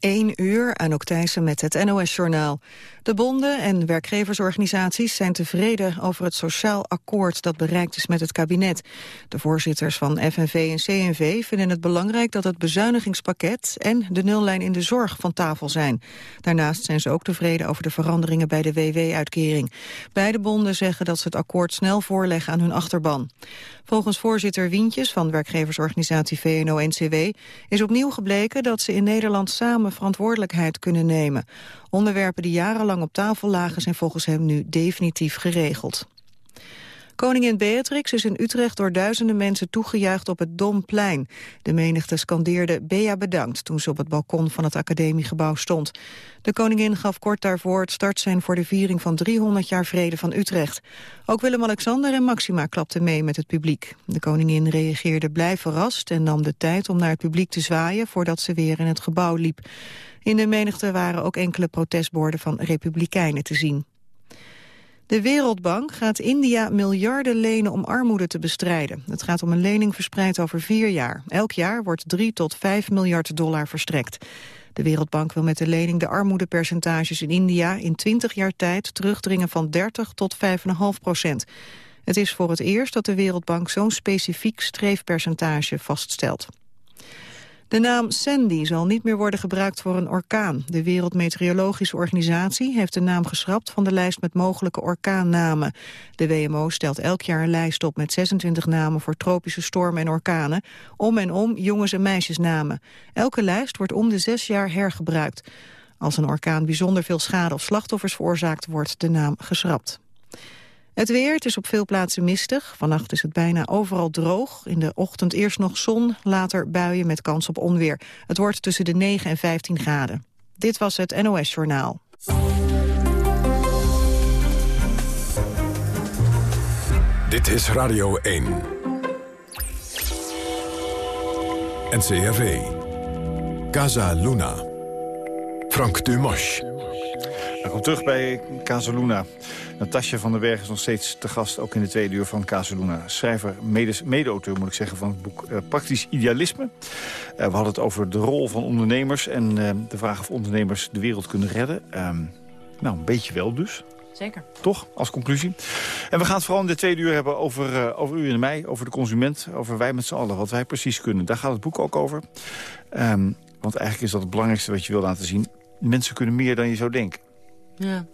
1 uur, Anouk Thijssen met het NOS-journaal. De bonden en werkgeversorganisaties zijn tevreden over het sociaal akkoord dat bereikt is met het kabinet. De voorzitters van FNV en CNV vinden het belangrijk dat het bezuinigingspakket en de nullijn in de zorg van tafel zijn. Daarnaast zijn ze ook tevreden over de veranderingen bij de WW-uitkering. Beide bonden zeggen dat ze het akkoord snel voorleggen aan hun achterban. Volgens voorzitter Wientjes van werkgeversorganisatie VNO-NCW is opnieuw gebleken dat ze in Nederland samen verantwoordelijkheid kunnen nemen. Onderwerpen die jarenlang op tafel lagen zijn volgens hem nu definitief geregeld. Koningin Beatrix is in Utrecht door duizenden mensen toegejuicht op het Domplein. De menigte scandeerde Bea bedankt toen ze op het balkon van het academiegebouw stond. De koningin gaf kort daarvoor het startsein voor de viering van 300 jaar vrede van Utrecht. Ook Willem-Alexander en Maxima klapten mee met het publiek. De koningin reageerde blij verrast en nam de tijd om naar het publiek te zwaaien voordat ze weer in het gebouw liep. In de menigte waren ook enkele protestborden van republikeinen te zien. De Wereldbank gaat India miljarden lenen om armoede te bestrijden. Het gaat om een lening verspreid over vier jaar. Elk jaar wordt 3 tot 5 miljard dollar verstrekt. De Wereldbank wil met de lening de armoedepercentages in India in 20 jaar tijd terugdringen van 30 tot 5,5 procent. Het is voor het eerst dat de Wereldbank zo'n specifiek streefpercentage vaststelt. De naam Sandy zal niet meer worden gebruikt voor een orkaan. De Wereldmeteorologische Organisatie heeft de naam geschrapt van de lijst met mogelijke orkaannamen. De WMO stelt elk jaar een lijst op met 26 namen voor tropische stormen en orkanen. Om en om jongens- en meisjesnamen. Elke lijst wordt om de zes jaar hergebruikt. Als een orkaan bijzonder veel schade of slachtoffers veroorzaakt, wordt de naam geschrapt. Het weer, het is op veel plaatsen mistig. Vannacht is het bijna overal droog. In de ochtend eerst nog zon, later buien met kans op onweer. Het wordt tussen de 9 en 15 graden. Dit was het NOS Journaal. Dit is Radio 1. NCRV. Casa Luna. Frank Dumas. Welkom terug bij Casaluna. Natasja van der Berg is nog steeds te gast, ook in de tweede uur van Casaluna. Schrijver, mede-auteur moet ik zeggen, van het boek uh, Praktisch Idealisme. Uh, we hadden het over de rol van ondernemers en uh, de vraag of ondernemers de wereld kunnen redden. Ehm, nou, een beetje wel dus. Zeker. Toch, als conclusie. En we gaan het vooral in de tweede uur hebben over, over u en mij, over de consument, over wij met z'n allen, wat wij precies kunnen. Daar gaat het boek ook over. Um, want eigenlijk is dat het belangrijkste wat je wil laten zien. Mensen kunnen meer dan je zou denken. Ja.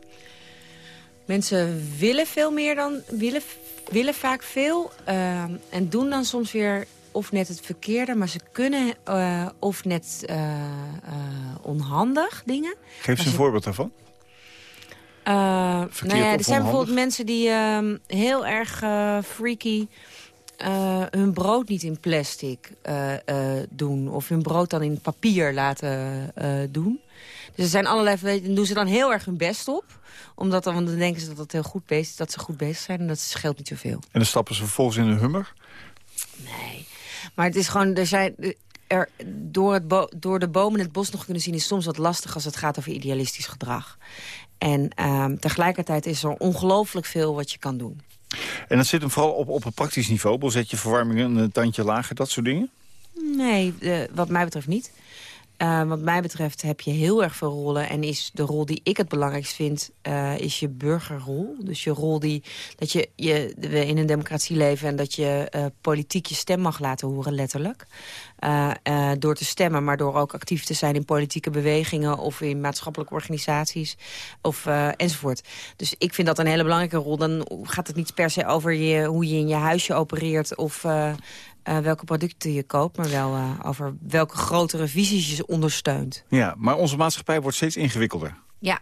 Mensen willen veel meer dan... willen, willen vaak veel uh, en doen dan soms weer of net het verkeerde... maar ze kunnen uh, of net uh, onhandig dingen. Geef ze een voorbeeld daarvan. nou ja, er zijn bijvoorbeeld mensen die ehm, heel erg freaky... hun brood niet in plastic doen. Of hun brood dan in papier laten doen. Dus er zijn allerlei... En doen ze dan heel erg hun best op omdat dan, want dan denken ze dat, dat, heel goed bezig, dat ze goed bezig zijn. En dat scheelt niet zoveel. En dan stappen ze vervolgens in een hummer? Nee. Maar het is gewoon... Er zijn, er, door, het door de bomen het bos nog kunnen zien... is soms wat lastig als het gaat over idealistisch gedrag. En uh, tegelijkertijd is er ongelooflijk veel wat je kan doen. En dat zit hem vooral op, op een praktisch niveau? Zet je verwarming een tandje lager, dat soort dingen? Nee, uh, wat mij betreft niet. Uh, wat mij betreft heb je heel erg veel rollen. En is de rol die ik het belangrijkst vind, uh, is je burgerrol. Dus je rol die, dat je, je we in een democratie leven... en dat je uh, politiek je stem mag laten horen, letterlijk. door te stemmen, maar door ook actief te zijn in politieke bewegingen... of in maatschappelijke organisaties, of, enzovoort. Dus ik vind dat een hele belangrijke rol. Dan gaat het niet per se over je, hoe je in je huisje opereert... of uh, welke producten je koopt, maar wel uh, over welke grotere visies je ondersteunt. Ja, maar onze maatschappij wordt steeds ingewikkelder. Ja.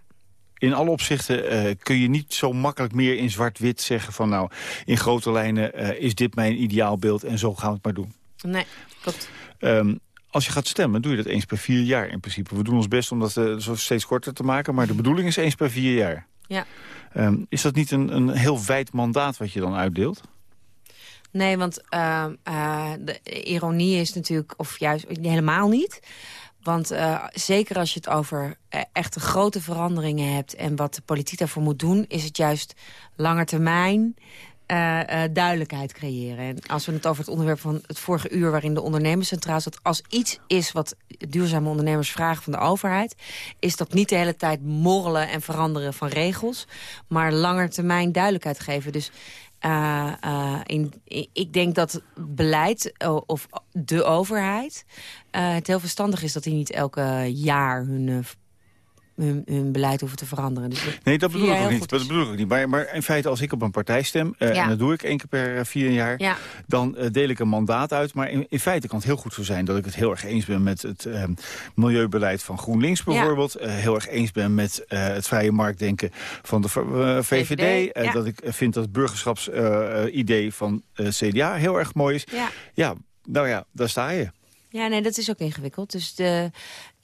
In alle opzichten uh, kun je niet zo makkelijk meer in zwart-wit zeggen van nou, in grote lijnen is dit mijn ideaalbeeld en zo gaan we het maar doen. Nee, klopt. Um, als je gaat stemmen, doe je dat eens per vier jaar in principe. We doen ons best om dat zo steeds korter te maken, maar de bedoeling is eens per vier jaar. Ja. Um, is dat niet een, een heel wijd mandaat wat je dan uitdeelt? Nee, want uh, uh, de ironie is natuurlijk, of juist helemaal niet... Want uh, zeker als je het over echte grote veranderingen hebt... en wat de politiek daarvoor moet doen... is het juist langer termijn eh, eh, duidelijkheid creëren. En als we het over het onderwerp van het vorige uur... waarin de ondernemers centraal zat... als iets is wat duurzame ondernemers vragen van de overheid... is dat niet de hele tijd morrelen en veranderen van regels... maar langer termijn duidelijkheid geven. Dus uh, in, ik denk dat beleid of de overheid het heel verstandig is dat die niet elke jaar hun hun, beleid hoeven te veranderen. Dus nee, dat bedoel ik ook niet. Dat bedoel ik niet. Maar, maar, in feite, als ik op een partij stem, uh, en dat doe ik één keer per eh, vier jaar, dan uh, deel ik een mandaat uit. Maar in, in, feite kan het heel goed zo zijn dat ik het heel erg eens ben met het uh, milieubeleid van GroenLinks bijvoorbeeld. heel erg eens ben met het vrije marktdenken van de VVD. VVD dat ik vind dat het burgerschapsidee van CDA heel erg mooi is. Ja, nou ja, daar sta je. Ja, nee, dat is ook ingewikkeld. Dus de,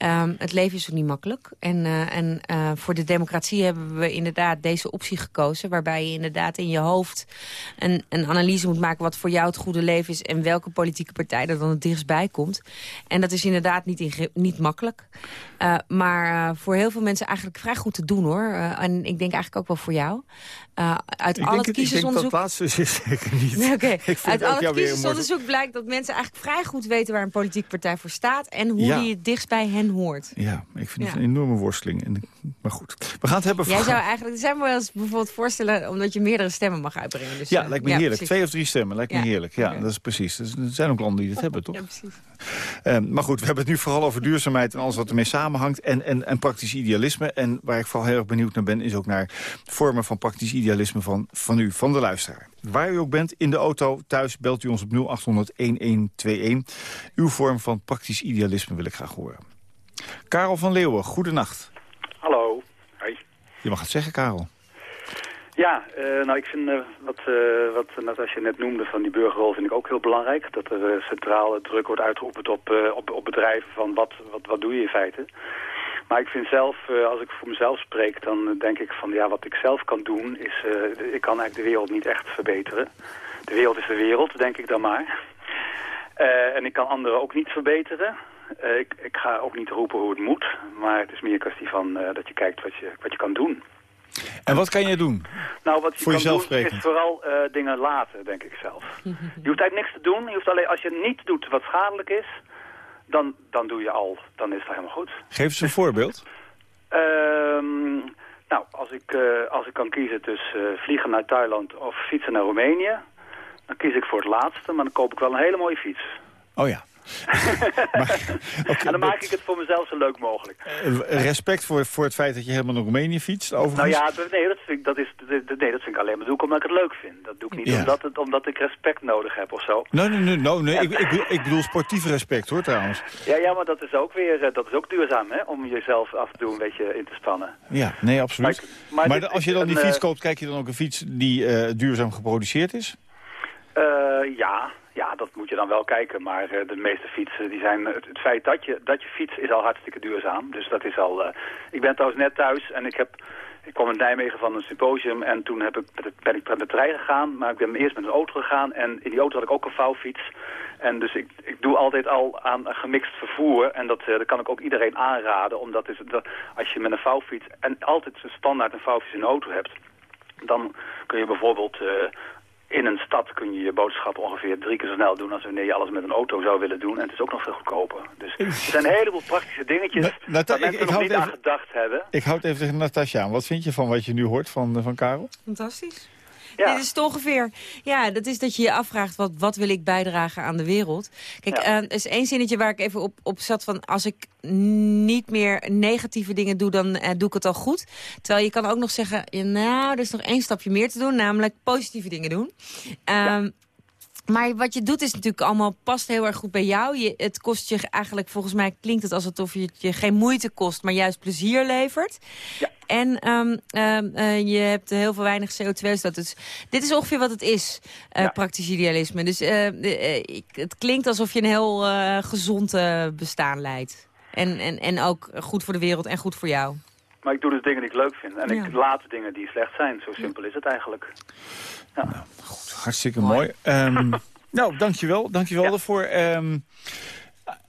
Um, het leven is ook niet makkelijk. En, uh, en uh, voor de democratie hebben we inderdaad deze optie gekozen... waarbij je inderdaad in je hoofd een, een analyse moet maken... wat voor jou het goede leven is... en welke politieke partij er dan het dichtstbij komt. En dat is inderdaad niet, niet makkelijk. Uh, maar voor heel veel mensen eigenlijk vrij goed te doen, hoor. en ik denk eigenlijk ook wel voor jou. uit ik al het kiezersonderzoek... Ik denk dat laatste is zeker niet. okay. Uit al het kiezersonderzoek blijkt dat mensen eigenlijk vrij goed weten... waar een partij voor staat... en hoe die het dichtst bij hen hoort. Ja, ik vind het een enorme worsteling. En, maar goed, we gaan het hebben... Jij zou eigenlijk, zijn we wel eens bijvoorbeeld voorstellen... omdat je meerdere stemmen mag uitbrengen. Dus, ja, uh, lijkt me heerlijk. Twee of drie stemmen, lijkt me heerlijk. Ja, dat is precies. Dus er zijn ook landen die dat hebben, toch? Ja, precies. Um, maar goed, we hebben het nu vooral over duurzaamheid... en alles wat ermee samenhangt. En, en, en praktisch idealisme. En waar ik vooral heel erg benieuwd naar ben... is ook naar vormen van praktisch idealisme van, van u, van de luisteraar. Waar u ook bent, in de auto, thuis, belt u ons op 0800-1121. Uw vorm van praktisch idealisme wil ik graag horen. Karel van Leeuwen, goedenacht. Hallo. Hoi. Je mag het zeggen, Karel. Ja, uh, nou ik vind uh, wat, uh, wat Natasja net noemde van die burgerrol vind ik ook heel belangrijk. Dat er centraal druk wordt uitgeoefend op, op, op bedrijven van wat, wat, wat doe je in feite. Maar ik vind zelf, als ik voor mezelf spreek, dan denk ik van ja, wat ik zelf kan doen is, ik kan eigenlijk de wereld niet echt verbeteren. De wereld is de wereld, denk ik dan maar. en ik kan anderen ook niet verbeteren. Uh, ik, ik, ga ook niet roepen hoe het moet, maar het is meer een kwestie van uh, dat je kijkt wat je, wat je kan doen. En wat kan je doen? Nou, wat je Voor kan jezelf doen is vooral uh, dingen laten, denk ik zelf. je hoeft eigenlijk niks te doen. Je hoeft alleen, als je niet doet wat schadelijk is, dan, dan doe je al, dan is het helemaal goed. Geef eens een voorbeeld. Ehm, nou, als ik, als ik kan kiezen tussen vliegen naar Thailand of fietsen naar Roemenië, dan kies ik voor het laatste, maar dan koop ik wel een hele mooie fiets. Oh ja. en dan maak ik het voor mezelf zo leuk mogelijk. Eh, respect voor, voor het feit dat je helemaal naar Roemenië fietst, overigens? Nou ja, nee, dat vind ik, dat is, nee, dat vind ik alleen maar doe ik omdat ik het leuk vind. Dat doe ik niet omdat, het, omdat ik respect nodig heb of zo. Nee, nee, nee, nee, nee. Ik, ik, ik, bedoel sportief respect hoor trouwens. Ja, ja, maar dat is ook weer eh, dat is ook duurzaam hè, om jezelf af en toe een beetje in te spannen. Ja, nee, absoluut. Maar, maar, als je dan die fiets eh, koopt, kijk je dan ook een fiets die uh, duurzaam geproduceerd is? Uh, ja, ja, dat moet je dan wel kijken. Maar uh, de meeste fietsen, die zijn, het, het, feit dat je, dat je fiets is al hartstikke duurzaam. Dus dat is al... Uh, ik ben trouwens net thuis en ik heb... Ik kwam in Nijmegen van een symposium en toen heb ik, ben ik met de trein gegaan. Maar ik ben eerst met een auto gegaan en in die auto had ik ook een vouwfiets. En dus ik, ik doe altijd al aan gemixt vervoer. En dat, dat kan ik ook iedereen aanraden. Omdat is, dat, als je met een vouwfiets en altijd standaard een vouwfiets in de auto hebt... dan kun je bijvoorbeeld in een stad kun je je boodschap ongeveer drie keer zo snel doen... als wanneer je alles met een auto zou willen doen. En het is ook nog veel goedkoper. Dus er zijn een heleboel praktische dingetjes Na, waar mensen nog niet aan gedacht hebben. Ik houd even tegen Natasja aan. Wat vind je van wat je nu hoort van, eh, van Karel? Fantastisch. Ja. Dit is het ongeveer. Ja, dat is dat je je afvraagt, wat, wat wil ik bijdragen aan de wereld? Kijk, ja. uh, er is één zinnetje waar ik even op, op zat van... als ik niet meer negatieve dingen doe, dan uh, doe ik het al goed. Terwijl je kan ook nog zeggen, nou, er is nog één stapje meer te doen... namelijk positieve dingen doen. Um, maar wat je doet is natuurlijk allemaal past heel erg goed bij jou. Je, het kost je eigenlijk, volgens mij klinkt het alsof je je geen moeite kost, maar juist plezier levert. Ja. En um, um, uh, je hebt heel veel weinig CO2-uitstoot. Dus dit is ongeveer wat het is, uh, ja. praktisch idealisme. Dus uh, het klinkt alsof je een heel gezond bestaan leidt. En, en, en ook goed voor de wereld en goed voor jou. Maar ik doe dus dingen die ik leuk vind. En ja. ik laat dingen die slecht zijn. Zo simpel is het eigenlijk. Ja. Nou, goed, hartstikke mooi. mooi. Um, nou, dankjewel. Dankjewel ja. daarvoor. Um,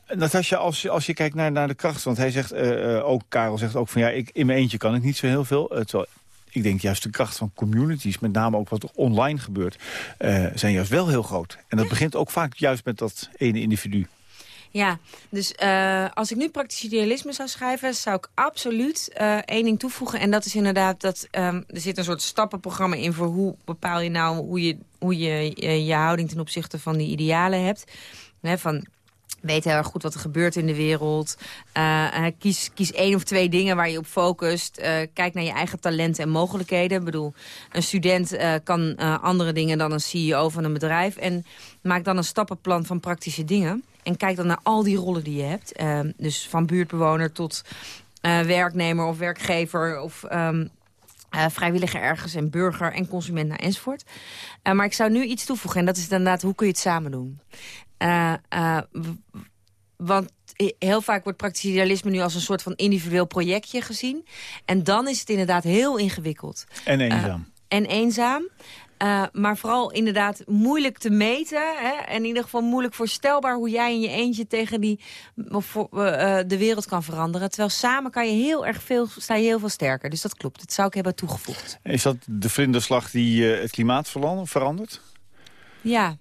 Natasja, als, als je kijkt naar, naar de kracht, want hij zegt, uh, uh, ook Karel zegt ook van ja, ik, in mijn eentje kan ik niet zo heel veel. Uh, terwijl ik denk juist de kracht van communities, met name ook wat er online gebeurt, uh, zijn juist wel heel groot. En dat begint ook vaak juist met dat ene individu. Ja, dus uh, als ik nu praktisch idealisme zou schrijven... zou ik absoluut uh, één ding toevoegen. En dat is inderdaad dat um, er zit een soort stappenprogramma in... voor hoe bepaal je nou hoe je hoe je, je, je houding ten opzichte van die idealen hebt. He, van weet heel erg goed wat er gebeurt in de wereld. Kies, kies één of twee dingen waar je op focust. Kijk naar je eigen talenten en mogelijkheden. Ik bedoel, een student kan andere dingen dan een CEO van een bedrijf. En maak dan een stappenplan van praktische dingen. En kijk dan naar al die rollen die je hebt. dus van buurtbewoner tot werknemer of werkgever... of um, uh, vrijwilliger ergens en burger en consument naar enzovoort. Uh, maar ik zou nu iets toevoegen en dat is inderdaad hoe kun je het samen doen. Want heel vaak wordt praktisch idealisme nu als een soort van individueel projectje gezien. En dan is het inderdaad heel ingewikkeld. En eenzaam. en eenzaam. Uh, maar vooral inderdaad moeilijk te meten. Hè? En in ieder geval moeilijk voorstelbaar hoe jij in je eentje tegen die, of, uh, de wereld kan veranderen. Terwijl samen kan je heel erg veel, sta je heel veel sterker. Dus dat klopt. Dat zou ik hebben toegevoegd. Is dat de vlinderslag die uh, het klimaat verandert? Ja,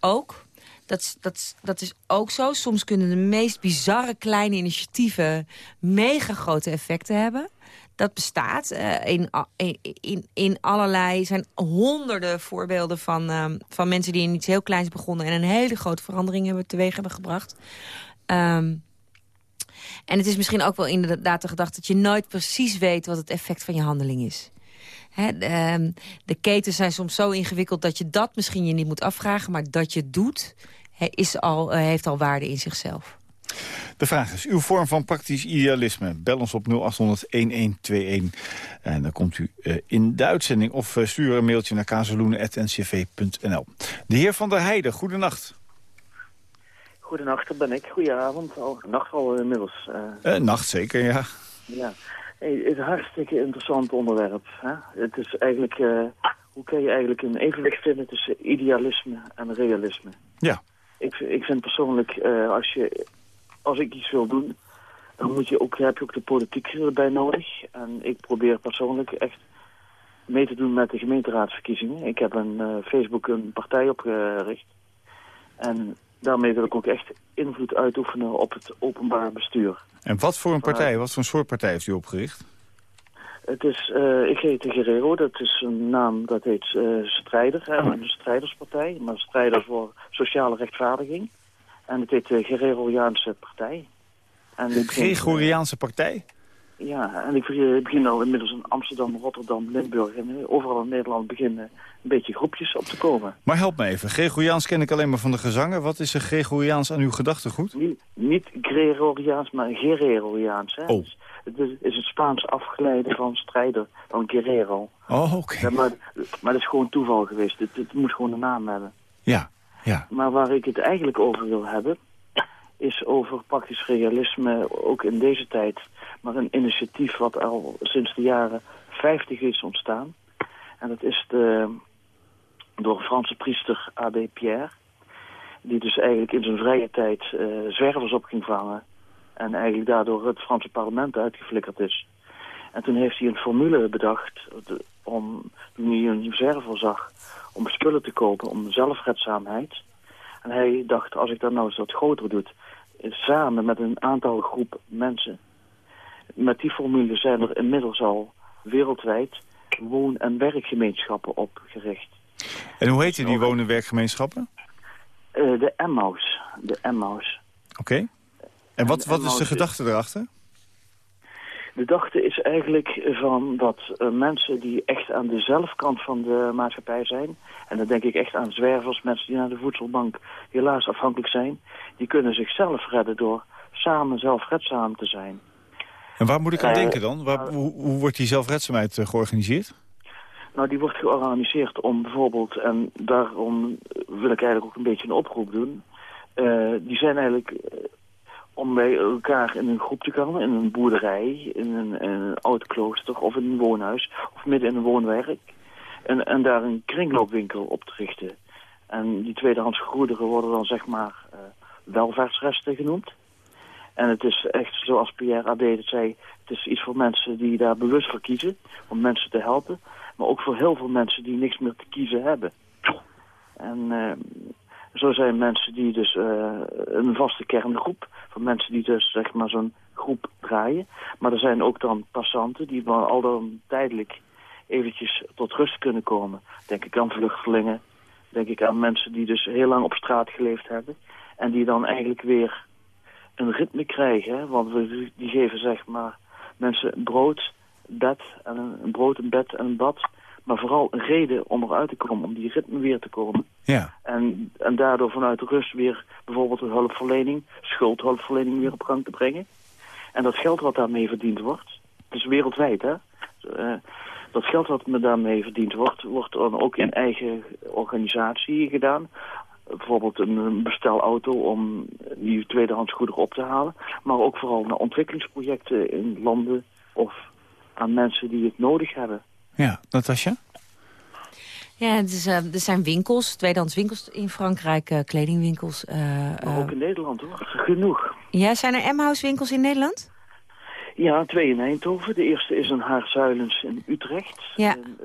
ook. Dat, dat, dat is ook zo. Soms kunnen de meest bizarre kleine initiatieven mega grote effecten hebben dat bestaat. Uh, in, in, in allerlei zijn honderden voorbeelden van, uh, van mensen die in iets heel kleins begonnen... en een hele grote verandering hebben teweeg hebben gebracht. Um, en het is misschien ook wel inderdaad de gedachte... dat je nooit precies weet wat het effect van je handeling is. De, um, de ketens zijn soms zo ingewikkeld dat je dat misschien je niet moet afvragen... maar dat je doet, is al, uh, heeft al waarde in zichzelf. De vraag is uw vorm van praktisch idealisme. Bel ons op 0800-1121 en dan komt u uh, in de uitzending... of uh, stuur een mailtje naar kazeloenen.ncv.nl. De heer Van der Heijden, goedenacht. Goedenacht, dat ben ik. Goedenavond, al, nacht al inmiddels. Uh. nacht zeker, ja. Ja, hey, het is een hartstikke interessant onderwerp. Hè? Het is eigenlijk, hoe kun je eigenlijk een evenwicht vinden tussen idealisme en realisme? Ja. Ik, ik vind persoonlijk, als je als ik iets wil doen, dan moet je ook, heb je ook de politiek erbij nodig. En ik probeer persoonlijk echt mee te doen met de gemeenteraadsverkiezingen. Ik heb een uh, Facebook een partij opgericht. En daarmee wil ik ook echt invloed uitoefenen op het openbaar bestuur. En wat voor een partij, wat voor een soort partij heeft u opgericht? Het is, uh, ik heet Guerrero, dat is een naam, dat heet uh, Strijder, hè, een strijderspartij. Maar strijder voor sociale rechtvaardiging. En het heet de Gregoriaanse Partij. En de Gregoriaanse Partij? Ja, en ik begin al inmiddels in Amsterdam, Rotterdam, Limburg en overal in Nederland beginnen een beetje groepjes op te komen. Maar help me even, Gregoriaans ken ik alleen maar van de gezangen. Wat is er Gregoriaans aan uw gedachtegoed? Niet, niet Gregoriaans, maar Guerreriaans. Hè? Oh. Het is, is het Spaans afgeleide van strijder, van Guerrero. Oh, oké. Okay. Ja, maar, maar dat is gewoon toeval geweest. Het, het moet gewoon een naam hebben. Ja, ja. Maar waar ik het eigenlijk over wil hebben, is over praktisch realisme, ook in deze tijd. Maar een initiatief wat al sinds de jaren 50 is ontstaan. En dat is de, door een Franse priester Abbé Pierre. Die dus eigenlijk in zijn vrije tijd uh, zwervers op ging vangen. En eigenlijk daardoor het Franse parlement uitgeflikkerd is. En toen heeft hij een formule bedacht om, toen hij een zwerver zag, om spullen te kopen, om zelfredzaamheid. En hij dacht, als ik dat nou eens wat groter doe, samen met een aantal groep mensen. Met die formule zijn er inmiddels al wereldwijd woon- en werkgemeenschappen opgericht. En hoe heet die woon- en werkgemeenschappen? Uh, de Emmaus. De Emmaus. Oké. Okay. En wat, wat is de gedachte erachter? De gedachte is eigenlijk van dat uh, mensen die echt aan de zelfkant van de maatschappij zijn... en dan denk ik echt aan zwervers, mensen die naar de voedselbank helaas afhankelijk zijn... die kunnen zichzelf redden door samen zelfredzaam te zijn. En waar moet ik aan uh, denken dan? Waar, hoe, hoe, wordt die zelfredzaamheid georganiseerd? Nou, die wordt georganiseerd om bijvoorbeeld... en daarom wil ik eigenlijk ook een beetje een oproep doen... die zijn eigenlijk om bij elkaar in een groep te komen, in een boerderij, in een, in een oud klooster of in een woonhuis, of midden in een woonwerk. En, en daar een kringloopwinkel op te richten. En die tweedehands goederen worden dan zeg maar uh, welvaartsresten genoemd. En het is echt, zoals Pierre Ade het zei, het is iets voor mensen die daar bewust voor kiezen. Om mensen te helpen. Maar ook voor heel veel mensen die niks meer te kiezen hebben. En uh, zo zijn mensen die dus uh, een vaste kerngroep. Van mensen die dus zeg maar zo'n groep draaien. Maar er zijn ook dan passanten die al dan tijdelijk eventjes tot rust kunnen komen. Denk ik aan vluchtelingen. Denk ik aan mensen die dus heel lang op straat geleefd hebben. En die dan eigenlijk weer een ritme krijgen. Want we, die geven zeg maar mensen brood, bed, en een brood, een bed en een bad. Maar vooral een reden om eruit te komen, om die ritme weer te komen. Ja. En, en daardoor vanuit rust weer bijvoorbeeld een hulpverlening, schuldhulpverlening weer op gang te brengen. En dat geld wat daarmee verdiend wordt, het is wereldwijd hè. Uh, dat geld wat me daarmee verdiend wordt, wordt dan ook in eigen organisatie gedaan bijvoorbeeld een bestelauto om die tweedehands goederen op te halen. Maar ook vooral naar ontwikkelingsprojecten in landen of aan mensen die het nodig hebben. Ja, Natasja? Ja, is, uh, er zijn winkels, tweedehands winkels in Frankrijk, uh, kledingwinkels. Uh, maar ook in Nederland hoor, genoeg. Ja, zijn er M-house winkels in Nederland? Ja, twee in Eindhoven. De eerste is een Haarzuilens in Utrecht. Ja. En,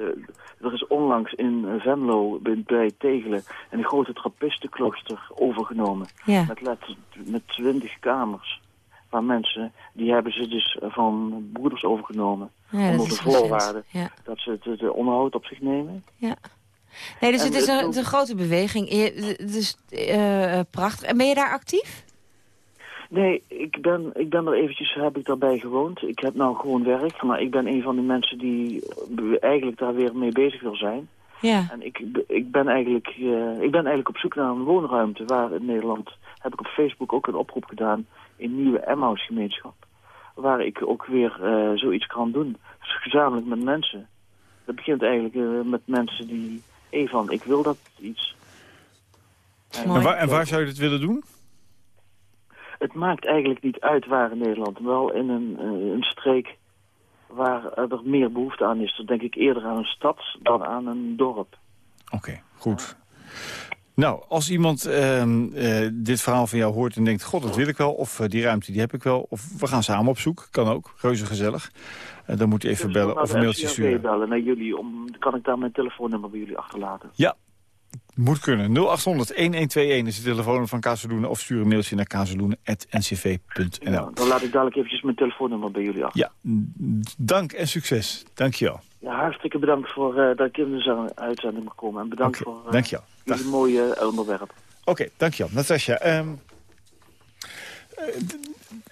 er is onlangs in Venlo bij Tegelen een grote trappistenklooster overgenomen. Ja. Met, let, met twintig kamers. Waar mensen, die hebben ze dus van broeders overgenomen. Ja, onder de voorwaarde ja. dat ze het de onderhoud op zich nemen. Ja. Nee, dus En het is een, grote beweging. Je- Dus, eh, prachtig. En ben je daar actief? Nee, ik ben, ik ben er eventjes, heb ik daarbij gewoond. Ik heb nou gewoon werk, maar ik ben een van de mensen die eh, eigenlijk daar weer mee bezig wil zijn. Ja. En ik, ik, ben eigenlijk, eh, ik ben eigenlijk op zoek naar een woonruimte waar in Nederland, heb ik op Facebook ook een oproep gedaan, in nieuwe Emmaus gemeenschap. Waar ik ook weer eh, zoiets kan doen. Dus gezamenlijk met mensen. Dat begint eigenlijk eh, met mensen die, hé van, ik wil dat iets. En waar, en waar zou je dit willen doen? Het maakt eigenlijk niet uit waar in Nederland. Wel in een, eh, een streek waar er meer behoefte aan is. Dan denk ik eerder aan een stad dan aan een dorp. Oké, goed. Nou, als iemand ehm, eh, dit verhaal van jou hoort en denkt... god, dat wil ik wel, of eh, die ruimte die heb ik wel... of we gaan samen op zoek, kan ook, reuze gezellig. Eh, dan moet je even Dus bellen of een mailtje sturen. bellen naar jullie. Om, kan ik daar mijn telefoonnummer bij jullie achterlaten? Ja, moet kunnen. 0800-1121 is de telefoon van Kazeloenen... of stuur een mailtje naar kazeloenen.ncv.nl. Ja, dan laat ik dadelijk eventjes mijn telefoonnummer bij jullie achter. Ja, dank en succes. Dank je wel. Ja, hartstikke bedankt voor dat ik in de uitzending mag komen. En bedankt voor dank je wel. Dag. jullie mooie eh, onderwerp. Oké, dankjewel. Natasja, ehm, eh,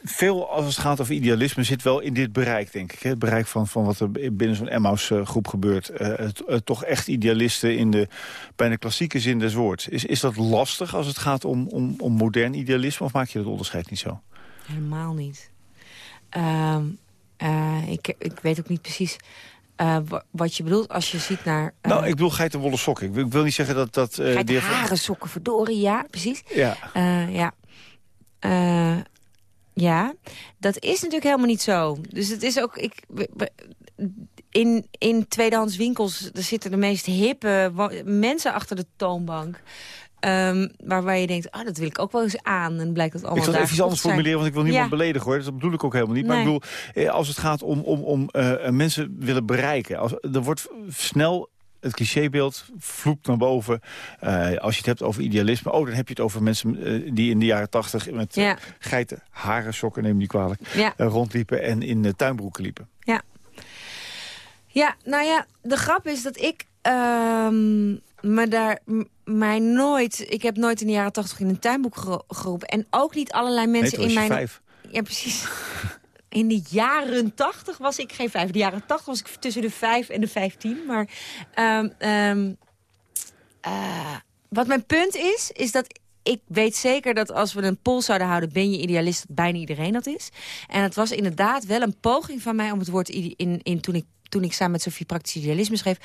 veel als het gaat over idealisme zit wel in dit bereik, denk ik. Hè? Het bereik van, van wat er binnen zo'n Emmaus-groep gebeurt. Eh, het- het toch echt idealisten in de bijna klassieke zin des woords. Is, is dat lastig als het gaat om, om, om modern idealisme? Of maak je dat onderscheid niet zo? Helemaal niet. Ehm, eh, ik, ik weet ook niet precies eh, wa- wat je bedoelt als je ziet naar... eh, nou, ik bedoel geitenwolle sokken. Ik wil, ik wil niet zeggen dat... dat eh, Geit die- haren, sokken, verdorie, ja, precies. Ja, Eh, ja. Eh, ja, dat is natuurlijk helemaal niet zo. Dus het is ook... Ik, in, in tweedehands winkels zitten de meest hippe mensen achter de toonbank. Ehm, waarbij je denkt, ah, dat wil ik ook wel eens aan. En blijkt dat allemaal ik zal het even iets anders zijn. formuleren, want ik wil niemand Ja. beledigen hoor. Dat bedoel ik ook helemaal niet. Maar ik bedoel, eh, als het gaat om, om, om eh, mensen willen bereiken. Als, er wordt snel het clichébeeld vloept naar boven. Eh, als je het hebt over idealisme. Oh, dan heb je het over mensen eh, die in de jaren tachtig met eh, Ja. geiten, haren, sokken, neem niet kwalijk, Ja. eh, rondliepen en in eh, tuinbroeken liepen. Ja, nou ja, de grap is dat ik ehm, me daar mij nooit... Ik heb nooit in de jaren tachtig in een tuinboek gero- geroepen. En ook niet allerlei mensen in mijn... vijf. Ja, precies. In de jaren tachtig was ik geen vijf. De jaren tachtig was ik tussen de vijf en de vijftien. Maar ehm, ehm, eh, wat mijn punt is, is dat ik weet zeker dat als we een poll zouden houden... ben je idealist, dat bijna iedereen dat is. En het was inderdaad wel een poging van mij om het woord... In, in, toen, ik, toen ik samen met Sofie praktisch idealisme schreef...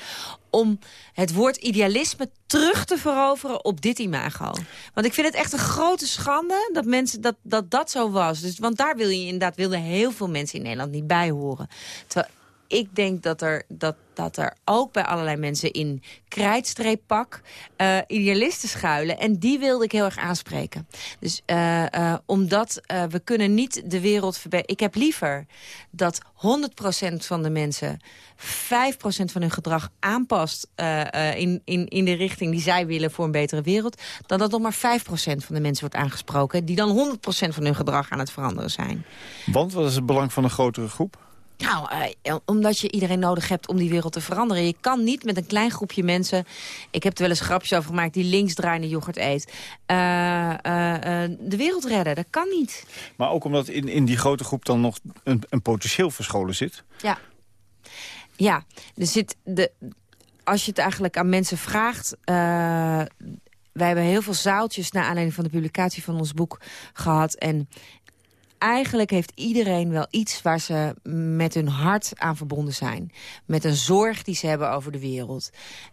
om het woord idealisme terug te veroveren op dit imago. Want ik vind het echt een grote schande dat mensen dat dat, dat zo was. Dus, want daar wil je inderdaad wilden heel veel mensen in Nederland niet bij horen. Terwijl ik denk dat er, dat, dat er ook bij allerlei mensen in krijtstreeppak uh, idealisten schuilen. En die wilde ik heel erg aanspreken. Dus uh, uh, omdat we kunnen niet de wereld verbeteren. Ik heb liever dat 100% van de mensen 5% van hun gedrag aanpast in, in, in de richting die zij willen voor een betere wereld. Dan dat nog maar 5% van de mensen wordt aangesproken die dan 100% van hun gedrag aan het veranderen zijn. Want wat is het belang van een grotere groep? Nou, uh, omdat je iedereen nodig hebt om die wereld te veranderen. Je kan niet met een klein groepje mensen... ik heb er wel eens grapjes over gemaakt... die linksdraaiende yoghurt eet... Uh, uh, de wereld redden. Dat kan niet. Maar ook omdat in, in die grote groep dan nog een, een potentieel verscholen zit? Ja. Ja, er zit de, als je het eigenlijk aan mensen vraagt... wij hebben heel veel zaaltjes naar aanleiding van de publicatie van ons boek gehad. En eigenlijk heeft iedereen wel iets waar ze met hun hart aan verbonden zijn. Met een zorg die ze hebben over de wereld.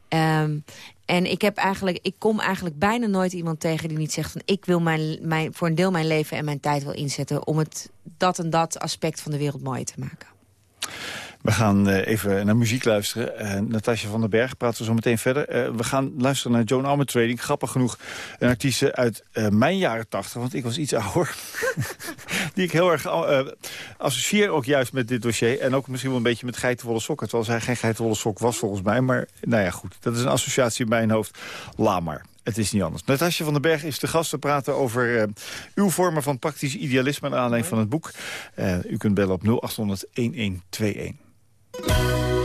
Um, en ik, heb eigenlijk, ik kom eigenlijk bijna nooit iemand tegen die niet zegt... van ik wil mijn, mijn, voor een deel mijn leven en mijn tijd wil inzetten... om het dat en dat aspect van de wereld mooi te maken. We gaan uh, even naar muziek luisteren. Uh, Natasja van den Berg praten we zo meteen verder. Uh, we gaan luisteren naar Joan Armatrading. Grappig genoeg een artieste uit mijn jaren tachtig. Want ik was iets ouder. die ik heel erg associeer ook juist met dit dossier. En ook misschien wel een beetje met geitenwolle sokken. Terwijl zij geen geitenwolle sok was volgens mij. Maar nou ja, goed. Dat is een associatie in mijn hoofd. La maar. Het is niet anders. Natasja van den Berg is de gast. te praten over uh, uw vormen van praktisch idealisme... naar aanleiding van het boek. Uh, u kunt bellen op 0800-1121.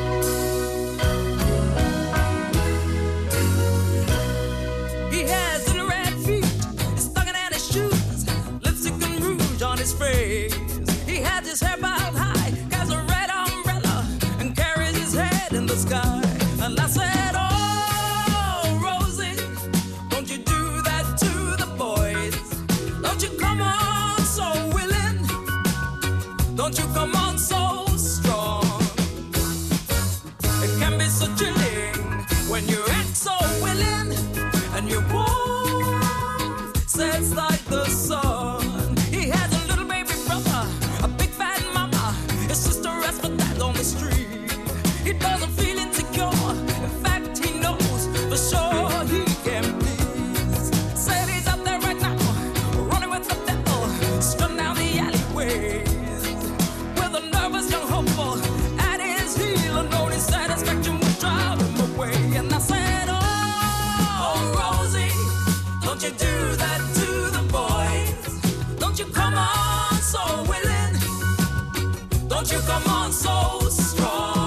Don't you come on so strong?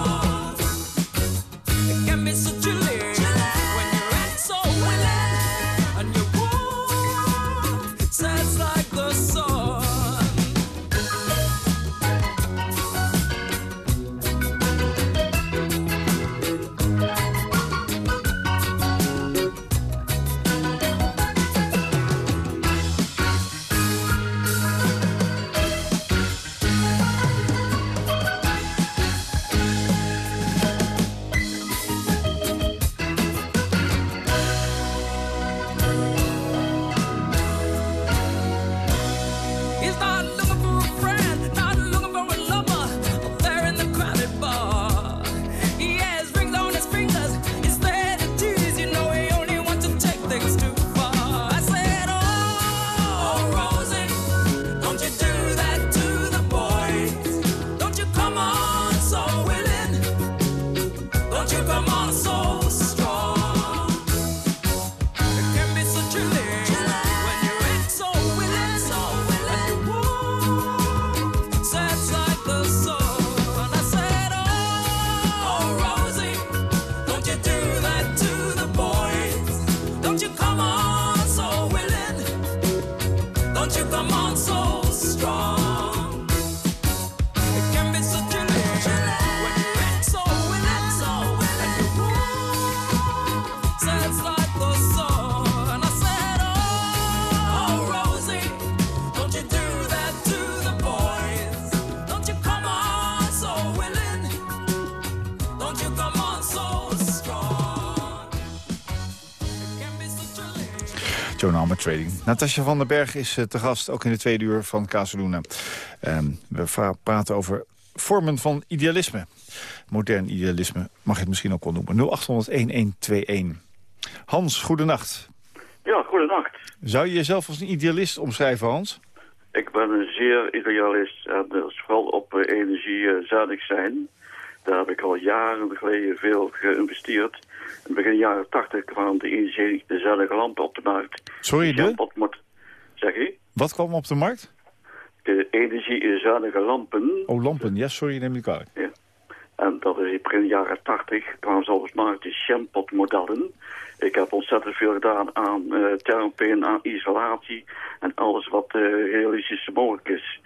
Joan Trading. Natasja van den Berg is uh, te gast, ook in de tweede uur van Casaluna. Um, we praten over vormen van idealisme. Modern idealisme mag je het misschien ook wel noemen. 0800-1121. Hans, goedenacht. Ja, goedenacht. Zou je jezelf als een idealist omschrijven, Hans? Ik ben een zeer idealist en vooral op uh, energiezuinig zijn. Daar heb ik al jaren geleden veel geïnvesteerd. In begin jaren 80 kwamen de energiezuinige lampen op de markt. Sorry, de? Zeg je? Wat kwam op de markt? De energiezuinige lampen. Oh, lampen. Ja, sorry, neem ik uit. Ja. En dat is in begin jaren 80 kwamen ze op de markt de Shampot modellen. Ik heb ontzettend veel gedaan aan uh, therapie, aan isolatie en alles wat uh, realistisch mogelijk is.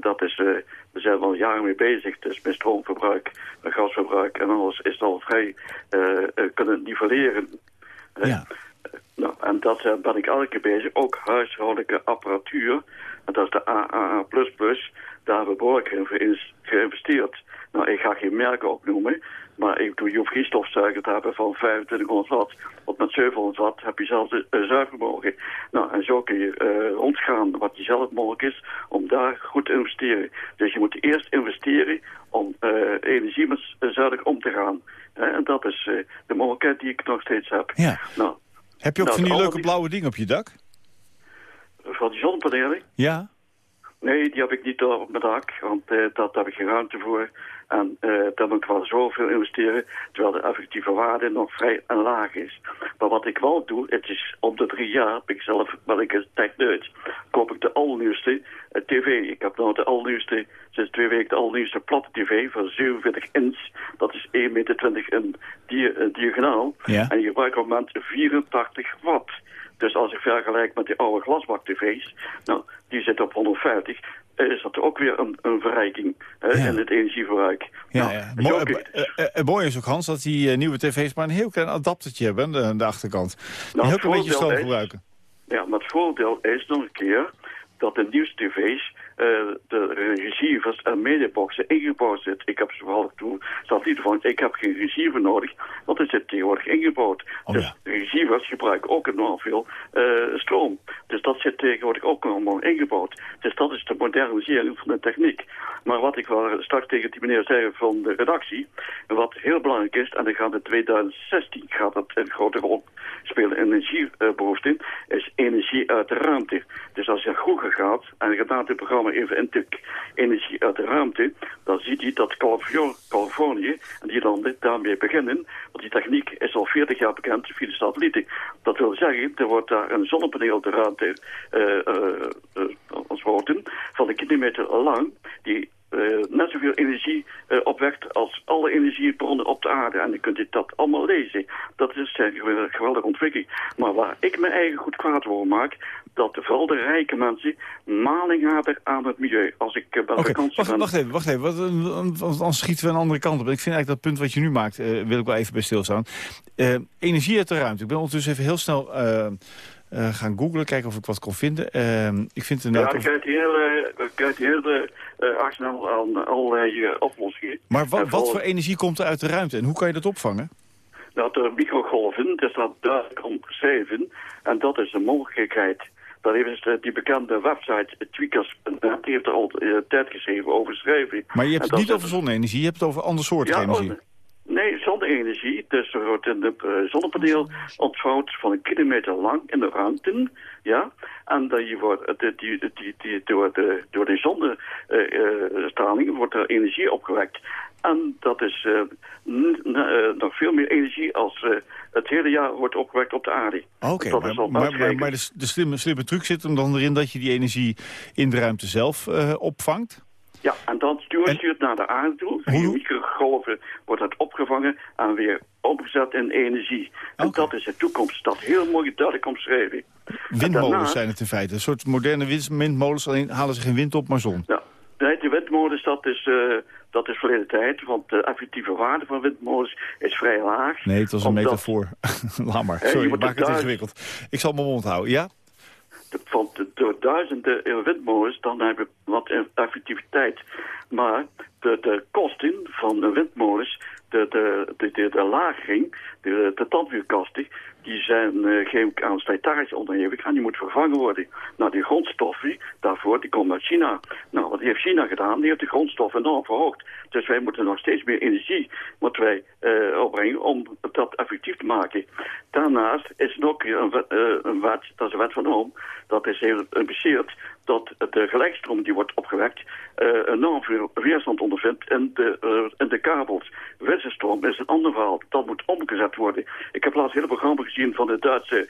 Dat is, uh, we zijn al jaren mee bezig, dus met stroomverbruik, met gasverbruik en alles is al vrij kunnen nivelleren. Ja. nou, en dat ben ik elke keer bezig, ook huishoudelijke apparatuur. En dat is de AAA++, daar hebben we behoorlijk in geïnvesteerd. Nou, ik ga geen merken opnoemen, maar ik doe je hoeft geen stofzuiger te hebben van 2500 watt. Want met 700 watt heb je zelfs een zuivermogen. Nou, en zo kun je uh, rondgaan wat je zelf mogelijk is om daar goed te investeren. Dus je moet eerst investeren om uh, energie met zuinig om te gaan. en dat is de mogelijkheid die ik nog steeds heb. Ja. Nou, heb je ook nou, van die leuke die... blauwe dingen op je dak? Van die zonnepanelen? Ja. Nee, die heb ik niet op mijn dak, want dat heb ik geen ruimte voor. En uh, daar moet ik wel zoveel investeren, terwijl de effectieve waarde nog vrij en laag is. Maar wat ik wel doe, het is om de drie jaar, ben ik zelf, ben ik een techneut, koop ik de allernieuwste uh, tv. Ik heb nou de allernieuwste, sinds twee weken de allernieuwste platte tv van 47 inch. Dat is 1,20 meter in dia diagonaal. Ja. En je gebruikt op het moment 84 watt. Dus als ik vergelijk met die oude glasbak-tv's, nou, die zitten op 150, is dat ook weer een, een verrijking Ja. in het energieverbruik. Ja, Nou, ja. Mooi, eh, eh, eh, mooi is ook, Hans, dat die eh, nieuwe tv's maar een heel klein adaptertje hebben aan de, aan de achterkant. Nou, heel het klein beetje stroom gebruiken. Ja, maar het voordeel is nog een keer dat de nieuwste tv's eh, de receivers en mediaboxen ingebouwd zit. Ik heb ze vooral toen satellieten van, ik heb geen receiver nodig, want het zit tegenwoordig ingebouwd. Oh, dus ja. de receivers gebruiken ook enorm veel eh, stroom. Dus dat zit tegenwoordig ook allemaal ingebouwd. Dus dat is de modernisering van de techniek. Maar wat ik wel straks tegen die meneer zei van de redactie, wat heel belangrijk is, en dan gaat in 2016 gaat dat een grote rol spelen in energiebehoefte, is energie uit de ruimte. Dus als je Google gaat en je gaat het programma even intikt energie uit de ruimte, dan ziet hij dat Californië, en die landen daarmee beginnen. Want die techniek is al 40 jaar bekend via de satellieten. Dat wil zeggen, er wordt daar een zonnepaneel de ruimte eh eh, eh, ontsproten van een kilometer lang, die eh, net zoveel energie eh, opwekt als alle energiebronnen op de aarde. En dan kunt u dat allemaal lezen. Dat is een geweldige, ontwikkeling. Maar waar ik mijn eigen goed kwaad over maak, dat vooral de rijke mensen maling hebben aan het milieu. Als ik eh, bij Oké, vakantie wacht, ben... wacht even, wacht even. Wat, want anders schieten we een andere kant op. Ik vind eigenlijk dat punt wat je nu maakt, wil ik wel even bij stilstaan. Energie uit de ruimte. Ik ben ondertussen even heel snel gaan googlen, kijken of ik wat kon vinden. Eh, ik vind het Ja, dan hele, dan krijgt hij hele eh, arsenaal aan allerlei eh, oplossingen. Maar wa- wat voor energie komt er uit de ruimte en hoe kan je dat opvangen? Dat er microgolven, dat staat duidelijk. En dat is de mogelijkheid. Dat heeft die bekende website tweakers.net, die heeft er al eh, tijd geschreven over schrijven. Maar je hebt het niet over zonne-energie, je hebt het over andere soorten Ja, energie. Nee, zonne-energie. Dus er wordt een eh, zonnepaneel ontvouwd van een kilometer lang in de ruimte. Ja, en je wordt, die, die, die, die, door, de, door de zonnestraling wordt er energie opgewekt. En dat is eh, eh, nog veel meer energie als het hele jaar wordt opgewekt op de aarde. Oké, dat maar, maar, maar, uitgerekend. maar de, de slimme, slimme truc zit hem dan erin dat je die energie in de ruimte zelf opvangt? Ja, en dan stuurt naar de aarde toe. Hoe- Via microgolven wordt het opgevangen en weer omgezet in energie. En dat is de toekomst. Dat heel mooi duidelijk omschreven. Windmolens daarna- zijn het in feite. Een soort moderne wind- windmolens, alleen halen ze geen wind op, maar zon. Ja, de windmolens, dat is, eh, dat is verleden tijd. Want de effectieve waarde van windmolens is vrij laag. Nee, het was een Omdat metafoor. Laat maar. Sorry, moet maak het ingewikkeld. Ik zal mijn mond houden. Ja? Van door duizenden windmolens, dan heb je wat effectiviteit. Maar de, de kosten van de windmolens, de, de, de, de, lagering, de, de die zijn uh, aan slijtage onderhevig en die moet vervangen worden. Nou, die grondstoffen daarvoor, die komen uit China. Nou, wat heeft China gedaan? Die heeft de grondstoffen enorm verhoogd. Dus wij moeten nog steeds meer energie moeten wij, uh, opbrengen om dat effectief te maken. Daarnaast is ook een, uh, een wet, dat is een wet van Oom, dat is heel impliceert dat de gelijkstroom die wordt opgewekt uh, enorm veel weerstand ondervindt in de, uh, in de kabels. Wisselstroom is een ander verhaal. Dat moet omgezet worden. Ik heb laatst een hele programma gezien van de Duitse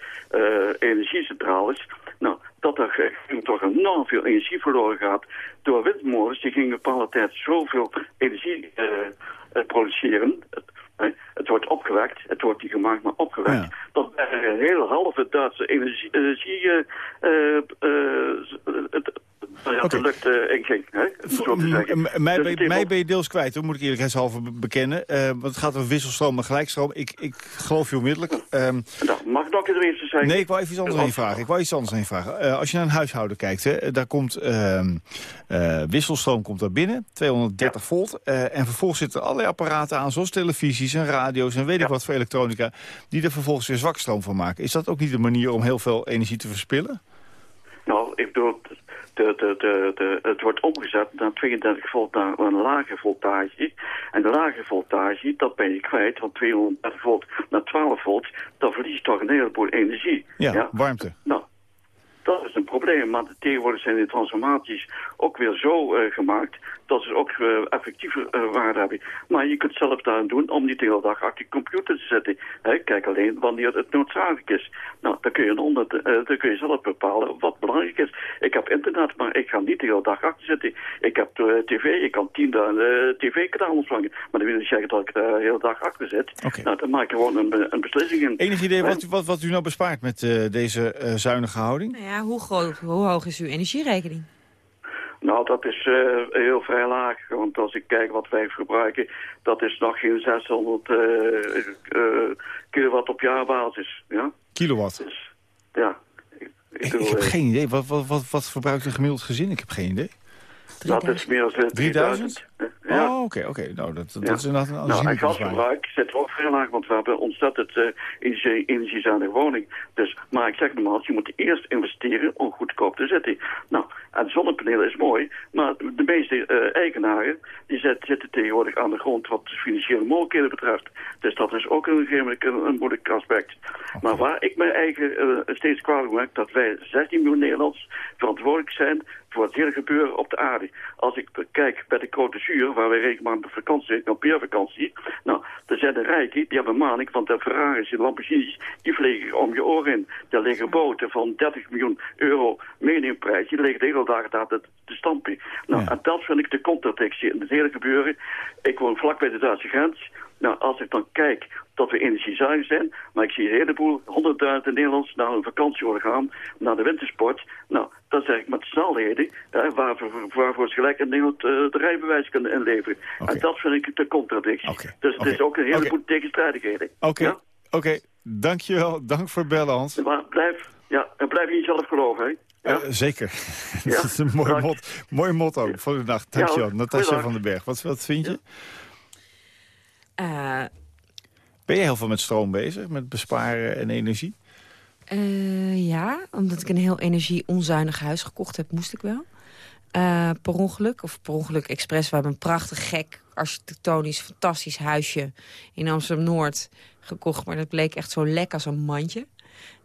energiecentrales. Nou, dat er toch enorm veel energie verloren gaat door windmolens. Die gingen een bepaalde tijd zoveel energie produceren. Het wordt opgewekt, het wordt niet gemaakt, maar opgewekt. Ja. Dat er een hele halve Duitse energie... energie uh, uh, ja, okay. lukt uh, ging, hè? Mij, dus ben, mij ben je deels kwijt, dat moet ik eerlijkheidshalve bekennen. Uh, want het gaat over wisselstroom en gelijkstroom. Ik, ik geloof je onmiddellijk. Um, nou, mag ik nog eens even zeggen? Nee, ik wou even iets anders heen vragen. Ik wou iets anders heen vragen. Uh, als je naar een huishouden kijkt, hè, daar komt uh, wisselstroom komt daar binnen, 230 ja. volt. en vervolgens zitten allerlei apparaten aan, zoals televisies en radio's en weet ja. ik wat voor elektronica, die er vervolgens weer zwakstroom van maken. Is dat ook niet een manier om heel veel energie te verspillen? Nou, ik bedoel, de, de, de, de, het wordt omgezet naar 32 volt naar een lage voltage. En de lage voltage, dat ben je kwijt, van 230 volt naar 12 volt, dan verlies je toch een heleboel energie. Ja, ja? warmte. Nou, dat is een probleem, maar tegenwoordig zijn de transformaties ook weer zo uh, gemaakt dat ze ook uh, effectiever uh, waarde hebben. Maar je kunt zelf daar doen om niet de hele dag achter je computer te zetten. Hè, kijk alleen wanneer het noodzakelijk is. Nou, dan kun, je onder dan kun je zelf bepalen wat belangrijk is. Ik heb internet, maar ik ga niet de hele dag achter zitten. Ik heb tv, ik kan tien tv-kanalen ontvangen. Maar dan wil ik zeggen dat ik de hele dag achter zit. Okay. Nou, dan maak ik gewoon een, een beslissing in. Enig idee wat, wat, wat u nou bespaart met deze zuinige houding? Nou ja, hoe, groot, hoe hoog is uw energierekening? Nou, dat is uh, heel vrij laag. Want als ik kijk wat wij verbruiken, dat is nog geen 600 uh, uh, kilowatt op jaarbasis. Ja? Kilowatt? Dus, ja. Ik, ik, ik heb geen idee. Wat, wat, wat, wat verbruikt een gemiddeld gezin? Ik heb geen idee. Dat is meer dan 3000. Ja. Oh, oké, oké. Nou, dat, dat ja. is inderdaad een Nou, en gasverbruik zit ook vrij laag, want we hebben ontzettend uh, energie, energiezuinige woning. Dus, maar ik zeg nogmaals, je moet eerst investeren om goedkoop te zetten. Nou, en zonnepanelen is mooi, maar de meeste uh, eigenaren die zitten tegenwoordig aan de grond wat financiële mogelijkheden betreft. Dus dat is ook een een, een moeilijk aspect. Okay. Maar waar ik mijn eigen uh, steeds kwalijk maak, dat wij 16 miljoen Nederlands verantwoordelijk zijn voor het hele gebeuren op de aarde. Als ik kijk bij de Côte d'Azur, waar wij regelmatig op vakantie zijn, kampeervakantie. Nou, zijn de rijken, die hebben maning van de Ferraris en Lamborghinis, die vliegen om je oren in. Er liggen boten van 30 miljoen euro meeneemprijs, die liggen de hele dag daar te, te stampen. Nou, ja. en dat vind ik de contradictie in het hele gebeuren. Ik woon vlak bij de Duitse grens. Nou, als ik dan kijk dat we energiezuinig zijn, maar ik zie een heleboel, honderdduizenden Nederlanders naar een vakantie worden gaan, naar de wintersport. Nou, dat zeg ik met snelheden, hè, waarvoor, waarvoor ze gelijk in Nederland uh, de rijbewijs kunnen inleveren. Okay. En dat vind ik de contradictie. Okay. Dus het okay. is ook een heleboel tegenstrijdigheden. Oké, ja? oké. dankjewel. Dank voor bellen, Hans. Maar blijf, ja, en blijf in jezelf geloven, hè. Ja? Uh, zeker. Ja. dat is een mooi, mot, mooi motto voor de nacht. Dankjewel. Ja, Natasja van den Berg. Wat, wat vind je? Uh, ben je heel veel met stroom bezig, met besparen en energie? Uh, ja, omdat ik een heel energie-onzuinig huis gekocht heb, moest ik wel. Uh, per ongeluk, of per ongeluk expres. We hebben een prachtig, gek, architectonisch, fantastisch huisje in Amsterdam-Noord gekocht. Maar dat bleek echt zo lek als een mandje.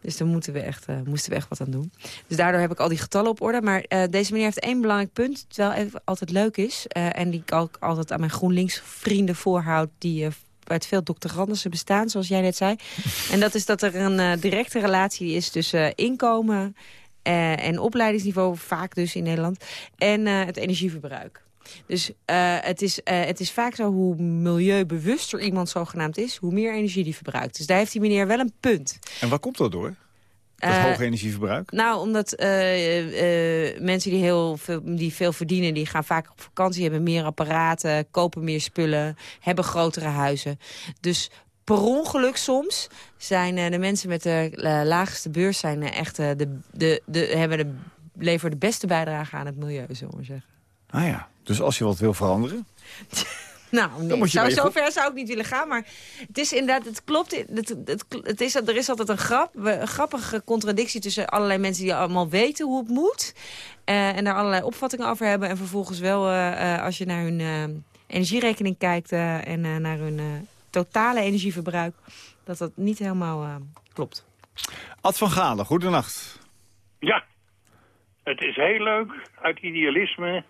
Dus daar moeten we echt, uh, moesten we echt wat aan doen. Dus daardoor heb ik al die getallen op orde. Maar uh, deze meneer heeft één belangrijk punt, terwijl even altijd leuk is. Uh, en die ik ook altijd aan mijn GroenLinks vrienden voorhoud... die uit veel doctorandissen bestaan, zoals jij net zei. en dat is dat er een directe relatie is tussen inkomen... en opleidingsniveau, vaak dus in Nederland, en het energieverbruik. Dus uh, het, is, uh, het is vaak zo, hoe milieubewuster iemand zogenaamd is... hoe meer energie die verbruikt. Dus daar heeft die meneer wel een punt. En waar komt dat door? Dat uh, hoge energieverbruik? Nou, omdat mensen die, heel veel, die veel verdienen... die gaan vaak op vakantie, hebben meer apparaten... kopen meer spullen, hebben grotere huizen. Dus per ongeluk soms zijn de mensen met de laagste beurs... Zijn echt, de, de, de, hebben de, leveren de beste bijdrage aan het milieu, zullen we zeggen. Ah ja, Dus als je wat wil veranderen? Nou, nee, zou, zou ik niet willen gaan. Maar het is inderdaad, het klopt. Het, het, het is, er is altijd een, grap, een grappige contradictie tussen allerlei mensen die allemaal weten hoe het moet. eh, en daar allerlei opvattingen over hebben. En vervolgens wel, eh, eh, als je naar hun energierekening kijkt eh, en eh, naar hun eh, totale energieverbruik, dat dat niet helemaal eh, klopt. Ad van Galen, goedenacht. Ja, het is heel leuk uit idealisme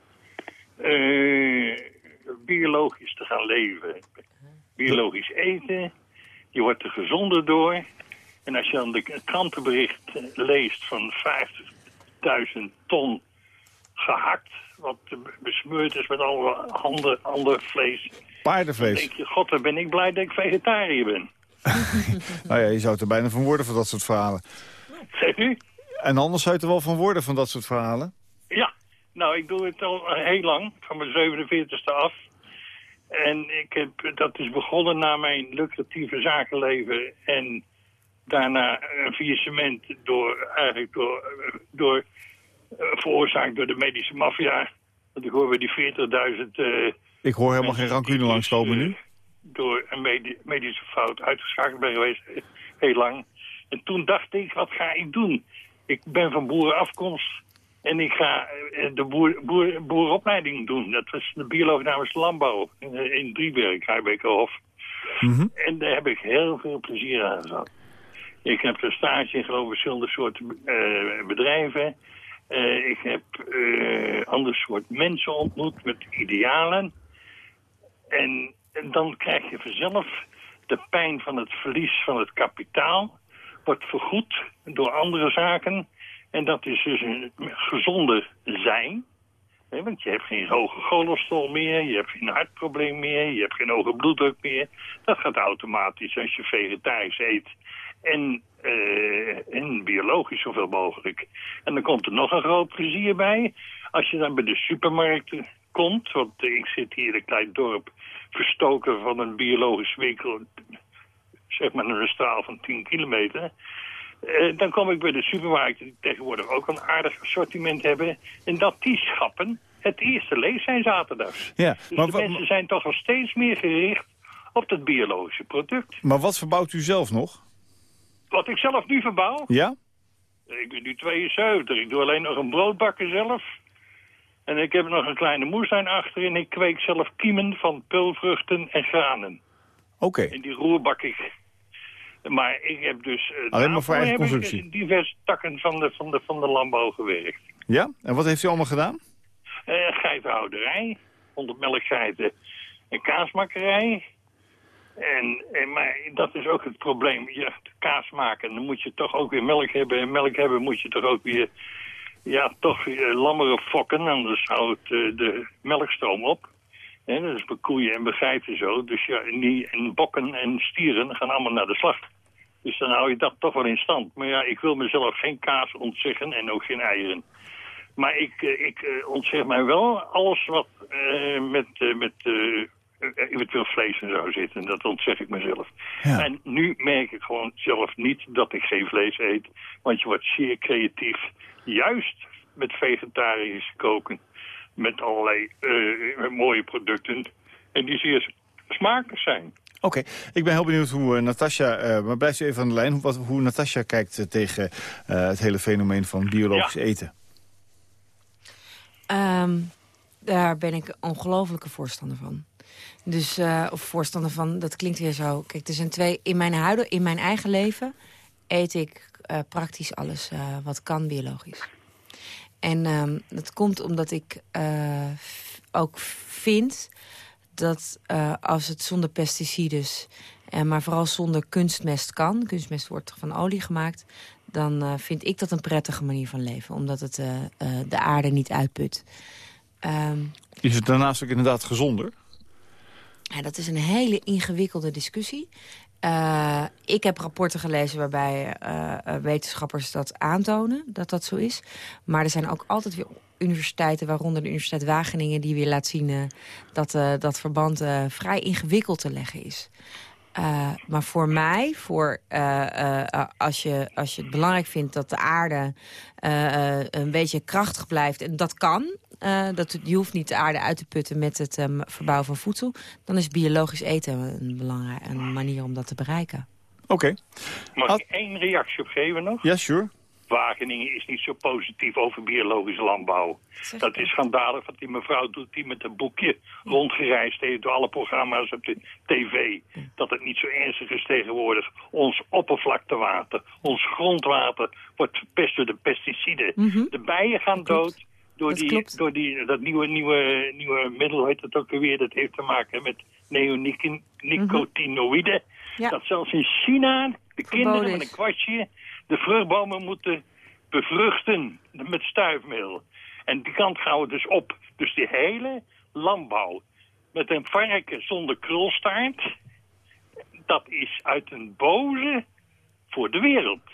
eh, biologisch te gaan leven. Biologisch eten, je wordt er gezonder door. En als je dan de krantenbericht leest van 50.000 ton gehakt... wat besmeurd is met alle ander, ander vlees... Paardenvlees. denk je, god, dan ben ik blij dat ik vegetariër ben. Nou ja, je zou er bijna van worden van dat soort verhalen. Zegt u? En anders zou je er wel van worden van dat soort verhalen. Ja, nou, ik doe het al heel lang, van mijn 47ste af. En ik heb, dat is begonnen na mijn lucratieve zakenleven. En daarna een faillissement door, eigenlijk door, door eh, veroorzaakt door de medische maffia. Want ik hoor bij die 40.000... eh, Ik hoor helemaal geen rancune die langskomen dus, nu. eh, Door een medi- medische fout uitgeschakeld ben geweest, eh, heel lang. En toen dacht ik, wat ga ik doen? Ik ben van boerenafkomst en ik ga eh, de boer, boer, boerenopleiding doen. Dat was de bioloog namens landbouw in, eh, in Drieberg, Rijbekerhof. Mhm. En daar heb ik heel veel plezier aan gehad. Ik heb een stage in geloof ik verschillende soorten eh, bedrijven. Ik heb eh ander soort mensen ontmoet met idealen. En, en dan krijg je vanzelf de pijn van het verlies van het kapitaal. Wordt vergoed door andere zaken. En dat is dus een gezonder zijn. Hè, want je hebt geen hoge cholesterol meer, je hebt geen hartprobleem meer, je hebt geen hoge bloeddruk meer. Dat gaat automatisch als je vegetarisch eet. En, eh, en biologisch zoveel mogelijk. En dan komt er nog een groot plezier bij. Als je dan bij de supermarkten komt, want ik zit hier in een klein dorp verstoken van een biologisch winkel, zeg maar een straal van 10 kilometer. Eh, dan kom ik bij de supermarkten die tegenwoordig ook een aardig assortiment hebben. En dat die schappen het eerste lees zijn zaterdags. Ja, Dus maar, de mensen zijn toch al steeds meer gericht op dat biologische product. maar wat verbouwt u zelf nog? Wat ik zelf nu verbouw, Ja? ik ben nu 72, ik doe alleen nog een brood bakken zelf. En ik heb nog een kleine moestuin achter en ik kweek zelf kiemen van pulvruchten en granen. Oké. En die roerbak ik. Maar ik heb dus... eh, Alleen maar voor eigen consumptie? in diverse takken van de, van, de, van de landbouw gewerkt. Ja? En wat heeft u allemaal gedaan? Eh geitenhouderij, 100 melkgeiten en kaasmakkerij. En, en, maar dat is ook het probleem. Je kaas maken, dan moet je toch ook weer melk hebben. En melk hebben moet je toch ook weer... Ja, toch weer lammeren fokken, anders houdt eh, de melkstroom op. En dat is bij koeien en bij geiten zo. Dus ja, en, die, en bokken en stieren gaan allemaal naar de slacht. Dus dan hou je dat toch wel in stand. Maar ja, ik wil mezelf geen kaas ontzeggen en ook geen eieren. Maar ik, eh, ik eh, ontzeg mij wel alles wat eh, met, met eventueel vlees en zo zit. En dat ontzeg ik mezelf. Ja. En nu merk ik gewoon zelf niet dat ik geen vlees eet. Want je wordt zeer creatief. Juist met vegetarisch koken. Met allerlei mooie producten. En die zeer smakelijk zijn. Oké, ik ben heel benieuwd hoe eh, Natasja, eh, maar blijft u even aan de lijn, hoe, wat, hoe Natasja kijkt eh, tegen het hele fenomeen van biologisch Ja. eten. Ehm, daar ben ik ongelofelijke voorstander van. Dus, eh, of voorstander van, dat klinkt weer zo. Kijk, er zijn twee, in mijn, huidige, in mijn eigen leven eet ik eh, praktisch alles eh, wat kan biologisch. En ehm, dat komt omdat ik eh, ook vind dat eh, als het zonder pesticides... en maar vooral zonder kunstmest kan... kunstmest wordt van olie gemaakt... dan eh, vind ik dat een prettige manier van leven. Omdat het eh, eh, de aarde niet uitput. Ehm, Is het daarnaast ook inderdaad gezonder? ja, dat is een hele ingewikkelde discussie. Eh, ik heb rapporten gelezen waarbij eh, eh, wetenschappers dat aantonen, dat dat zo is. Maar er zijn ook altijd weer universiteiten, waaronder de Universiteit Wageningen... die weer laat zien eh, dat eh, dat verband eh, vrij ingewikkeld te leggen is. Eh, maar voor mij, voor, eh, eh, als, je, als je het belangrijk vindt dat de aarde eh, eh, een beetje krachtig blijft... en dat kan, Uh, dat, je hoeft niet de aarde uit te putten met het um, verbouwen van voedsel. Dan is biologisch eten een belangrijke manier om dat te bereiken. Oké. Okay. Mag ik één reactie op geven nog? Ja, sure. Wageningen is niet zo positief over biologische landbouw. Dat is schandalig wat die mevrouw doet die met een boekje rondgereisd heeft door alle programma's op de tv. Dat het niet zo ernstig is tegenwoordig. Ons oppervlaktewater, ons grondwater wordt verpest door de pesticiden. Mhm. De bijen gaan dood. Door, die, door die, dat nieuwe, nieuwe, nieuwe middel, heet het ook weer, dat heeft te maken met neonicotinoïden. Mhm. Dat zelfs in China, de kinderen met een kwartje, de vruchtbomen moeten bevruchten met stuifmeel. En die kant gaan we dus op. Dus die hele landbouw met een varken zonder krulstaart... dat is uit een boze voor de wereld.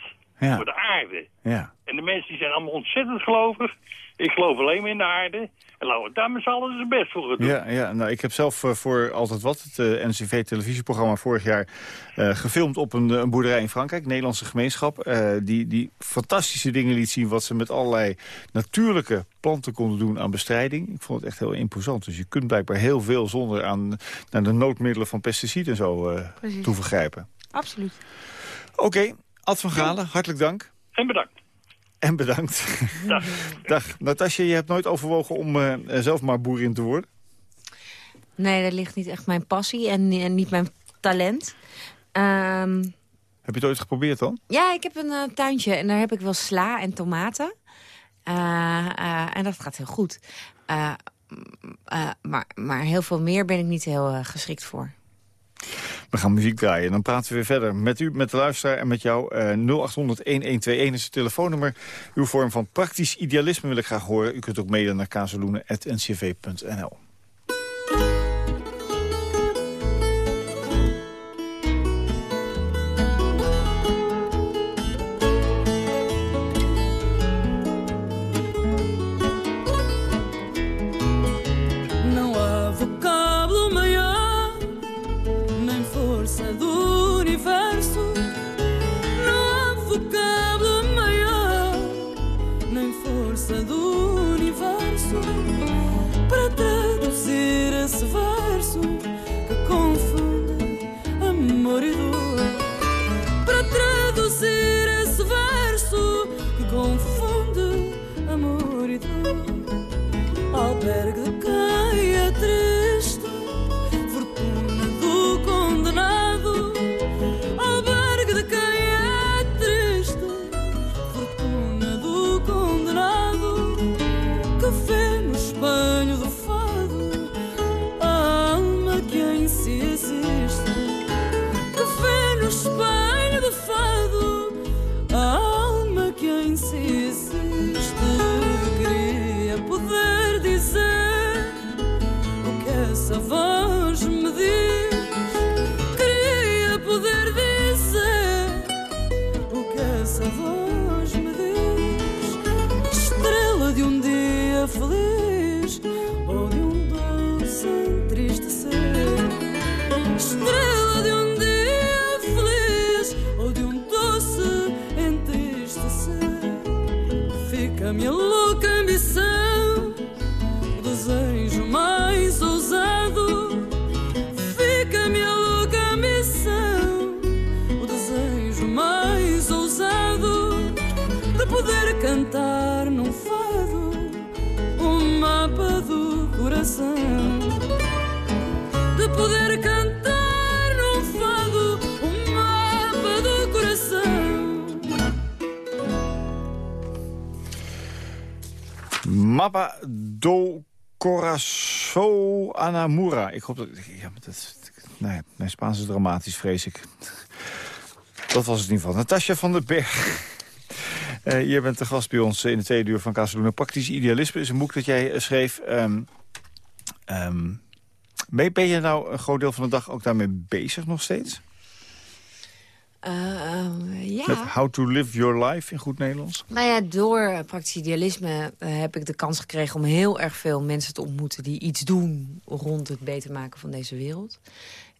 Voor de aarde. Ja. En de mensen die zijn allemaal ontzettend gelovig. Ik geloof alleen maar in de aarde. En laten we daar met z'n allen zijn best voor doen. Ja, ja nou, ik heb zelf uh, voor Altijd Wat, het uh, NCV-televisieprogramma vorig jaar... Uh, gefilmd op een, een, boerderij in Frankrijk, Nederlandse gemeenschap... die, die fantastische dingen liet zien wat ze met allerlei natuurlijke planten konden doen aan bestrijding. Ik vond het echt heel imposant. Dus je kunt blijkbaar heel veel zonder aan naar de noodmiddelen van pesticiden en zo toevergrijpen. Absoluut. Oké, okay, Ad van Galen, hartelijk dank. En bedankt. En bedankt. Dag. Dag. Natasja, je hebt nooit overwogen om uh, zelf maar boerin te worden? Nee, dat ligt niet echt mijn passie en, en niet mijn talent. Um... Heb je het ooit geprobeerd dan? Ja, ik heb een uh, tuintje en daar heb ik wel sla en tomaten. Uh, en dat gaat heel goed. maar, maar heel veel meer ben ik niet heel geschikt voor. We gaan muziek draaien. Dan praten we weer verder met u, met de luisteraar en met jou. Uh, 0800-1121 is het telefoonnummer. Uw vorm van praktisch idealisme wil ik graag horen. U kunt ook mailen naar kazeloenen.ncv.nl. Mappa do Coração Anamura. Ik hoop dat... Ja, dat nee, mijn Spaans is dramatisch, vrees ik. Dat was het in ieder geval. Natasja van den Berg. Uh, je bent de gast bij ons in de tweede uur van Casaluna. Praktisch idealisme is een boek dat jij schreef. Um, um, ben je nou een groot deel van de dag ook daarmee bezig nog steeds? Uh, ja. Met How to Live Your Life in goed Nederlands? Nou ja, door praktisch idealisme heb ik de kans gekregen... om heel erg veel mensen te ontmoeten die iets doen... rond het beter maken van deze wereld.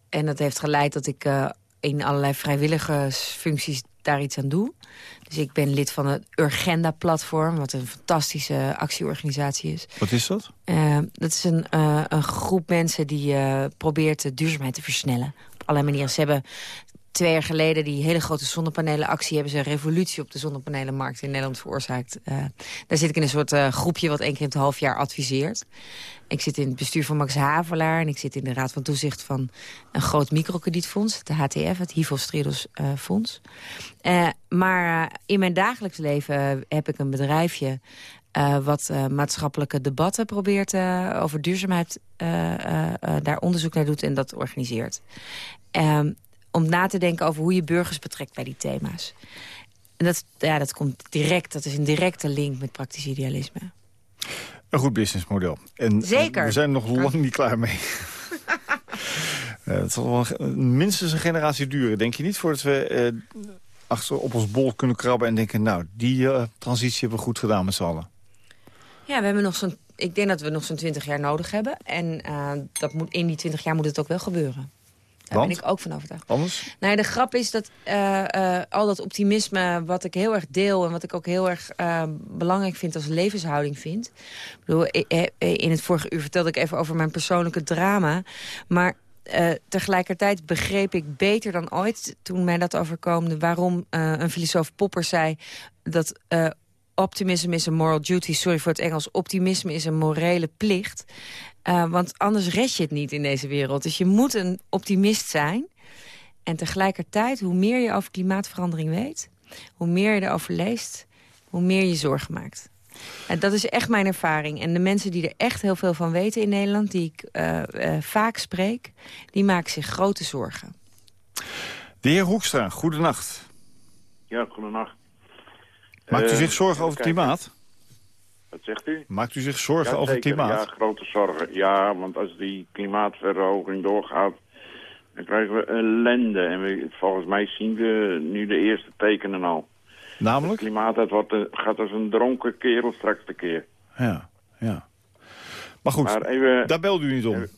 En dat heeft geleid dat ik uh, in allerlei vrijwillige functies daar iets aan doe. Dus ik ben lid van het Urgenda-platform... wat een fantastische actieorganisatie is. Wat is dat? Uh, dat is een, uh, een groep mensen die uh, probeert de duurzaamheid te versnellen. Op allerlei manieren. Ze hebben twee jaar geleden die hele grote zonnepanelenactie... hebben ze een revolutie op de zonnepanelenmarkt in Nederland veroorzaakt. Uh, daar zit ik in een soort uh, groepje wat één keer in het half jaar adviseert. Ik zit in het bestuur van Max Havelaar... en ik zit in de raad van toezicht van een groot microkredietfonds... de HTF, het Hivos uh, Fonds. maar in mijn dagelijks leven heb ik een bedrijfje... wat maatschappelijke debatten probeert over duurzaamheid... daar onderzoek naar doet en dat organiseert. Um, om na te denken over hoe je burgers betrekt bij die thema's. En dat, ja, dat komt direct, dat is een directe link met praktisch idealisme. Een goed businessmodel. En Zeker. we zijn nog lang niet klaar mee. uh, het zal wel minstens een generatie duren, denk je niet? Voordat we uh, achter op ons bol kunnen krabben en denken... nou, die uh, transitie hebben we goed gedaan met z'n allen. Ja, we hebben nog zo'n... Ik denk dat we nog zo'n 20 jaar nodig hebben. En dat moet, in die 20 jaar moet het ook wel gebeuren. Daar Want? ben ik ook van overtuigd. Anders? Nou, de grap is dat uh, uh, al dat optimisme wat ik heel erg deel... en wat ik ook heel erg uh, belangrijk vind als levenshouding vind. Ik bedoel, in het vorige uur vertelde ik even over mijn persoonlijke drama. Maar uh, tegelijkertijd begreep ik beter dan ooit, toen mij dat overkwam... waarom uh, een filosoof Popper zei dat... Uh, optimism is een moral duty, sorry voor het Engels. Optimisme is een morele plicht. Uh, want anders red je het niet in deze wereld. Dus je moet een optimist zijn. En tegelijkertijd, hoe meer je over klimaatverandering weet... hoe meer je erover leest, hoe meer je zorgen maakt. En dat is echt mijn ervaring. En de mensen die er echt heel veel van weten in Nederland... die ik uh, uh, vaak spreek, die maken zich grote zorgen. De heer Hoekstra, goedenacht. Ja, goedenacht. Maakt u zich zorgen over het klimaat? Wat zegt u? Maakt u zich zorgen ja, over het klimaat? Ja, grote zorgen. Ja, want als die klimaatverhoging doorgaat... dan krijgen we ellende. En we, volgens mij zien we nu de eerste tekenen al. Namelijk? Het klimaat wordt, gaat als een dronken kerel straks de keer. Ja, ja. Maar goed, maar even, daar belde u niet om. Even,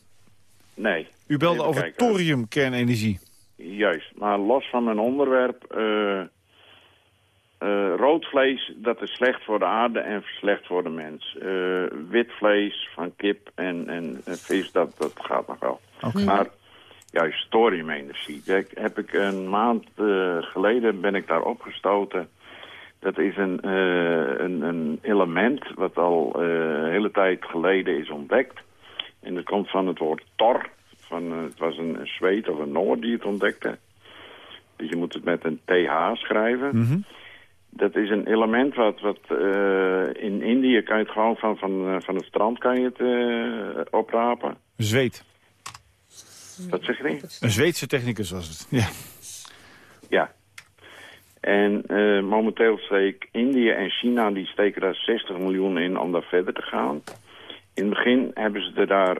nee. U belde over kijken. thoriumkernenergie. Juist, maar los van mijn onderwerp... Uh, uh, rood vlees, dat is slecht voor de aarde en slecht voor de mens. Uh, wit vlees van kip en, en, en, vis, dat, dat gaat nog wel. Okay. Maar juist thoriumenergie. Kijk, heb ik een maand uh, geleden ben ik daar opgestoten. Dat is een, een, een, element wat al een hele tijd geleden is ontdekt. En dat komt van het woord tor. Van, het was een, een Zweed of een Noord die het ontdekte. Dus je moet het met een TH schrijven. Mm -hmm. Dat is een element wat, wat uh, in Indië kan je het gewoon van, van, uh, van het strand kan je het uh, oprapen. Zweet. Wat zeg je niet? Een Zweedse technicus was het, ja. Ja. En momenteel steek Indië en China, die steken daar 60 miljoen in om daar verder te gaan. In het begin hebben ze daar,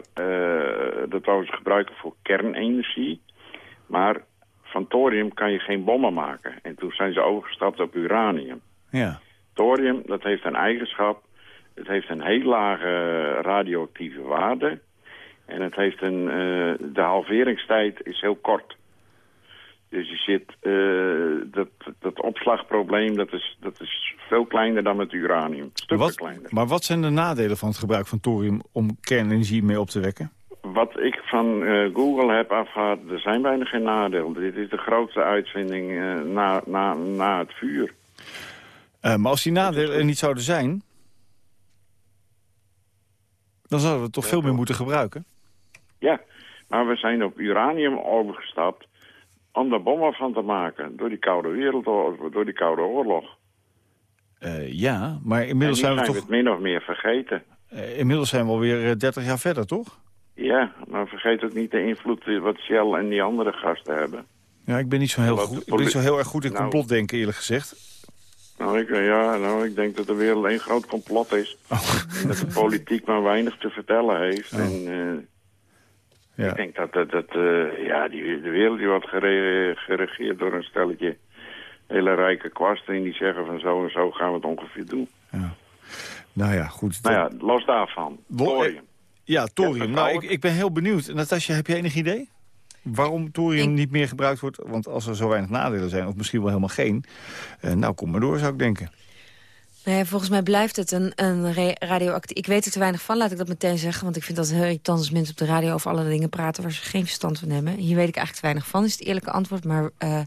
dat wouden ze gebruiken voor kernenergie. Maar van thorium kan je geen bommen maken. En toen zijn ze overgestapt op uranium. Ja. Thorium, dat heeft een eigenschap. Het heeft een heel lage radioactieve waarde. En het heeft een, uh, de halveringstijd is heel kort. Dus je zit, uh, dat, dat opslagprobleem, dat is, dat is veel kleiner dan met uranium. Stukken wat, kleiner. Maar wat zijn de nadelen van het gebruik van thorium om kernenergie mee op te wekken? Wat ik van uh, Google heb afgehaald, er zijn bijna geen nadelen. Dit is de grootste uitvinding uh, na, na, na het vuur. Uh, maar als die nadelen er niet zouden zijn... dan zouden we het toch ja, veel meer moeten gebruiken? Ja, maar we zijn op uranium overgestapt om daar bommen van te maken. Door die Koude Wereldoorlog, door die Koude Oorlog. ja, maar inmiddels zijn we zijn toch... we het min of meer vergeten. inmiddels zijn we alweer 30 jaar verder, toch? Ja, maar vergeet ook niet de invloed wat Shell en die andere gasten hebben. Ja, ik ben niet zo heel, goed, ik ben niet zo heel erg goed in nou, complotdenken, eerlijk gezegd. Nou ik, ja, nou, ik denk dat de wereld één groot complot is. Oh. En dat de politiek maar weinig te vertellen heeft. Oh. En uh, ja. ik denk dat, dat, dat uh, ja, die, de wereld die wordt gere geregeerd door een stelletje hele rijke kwasten. En die zeggen van zo en zo gaan we het ongeveer doen. Ja. Nou ja, goed. Nou ja, los daarvan. Thorium. Ja, thorium. Nou, ik, ik ben heel benieuwd. Natasja, heb je enig idee? waarom thorium niet meer gebruikt wordt. Want als er zo weinig nadelen zijn, of misschien wel helemaal geen... Uh, nou, kom maar door, zou ik denken. Nee, volgens mij blijft het een, een radioactief... Ik weet er te weinig van, laat ik dat meteen zeggen. Want ik vind dat heel irritant als mensen op de radio over alle dingen praten... waar ze geen verstand van hebben. Hier weet ik eigenlijk te weinig van, is het eerlijke antwoord. Maar uh,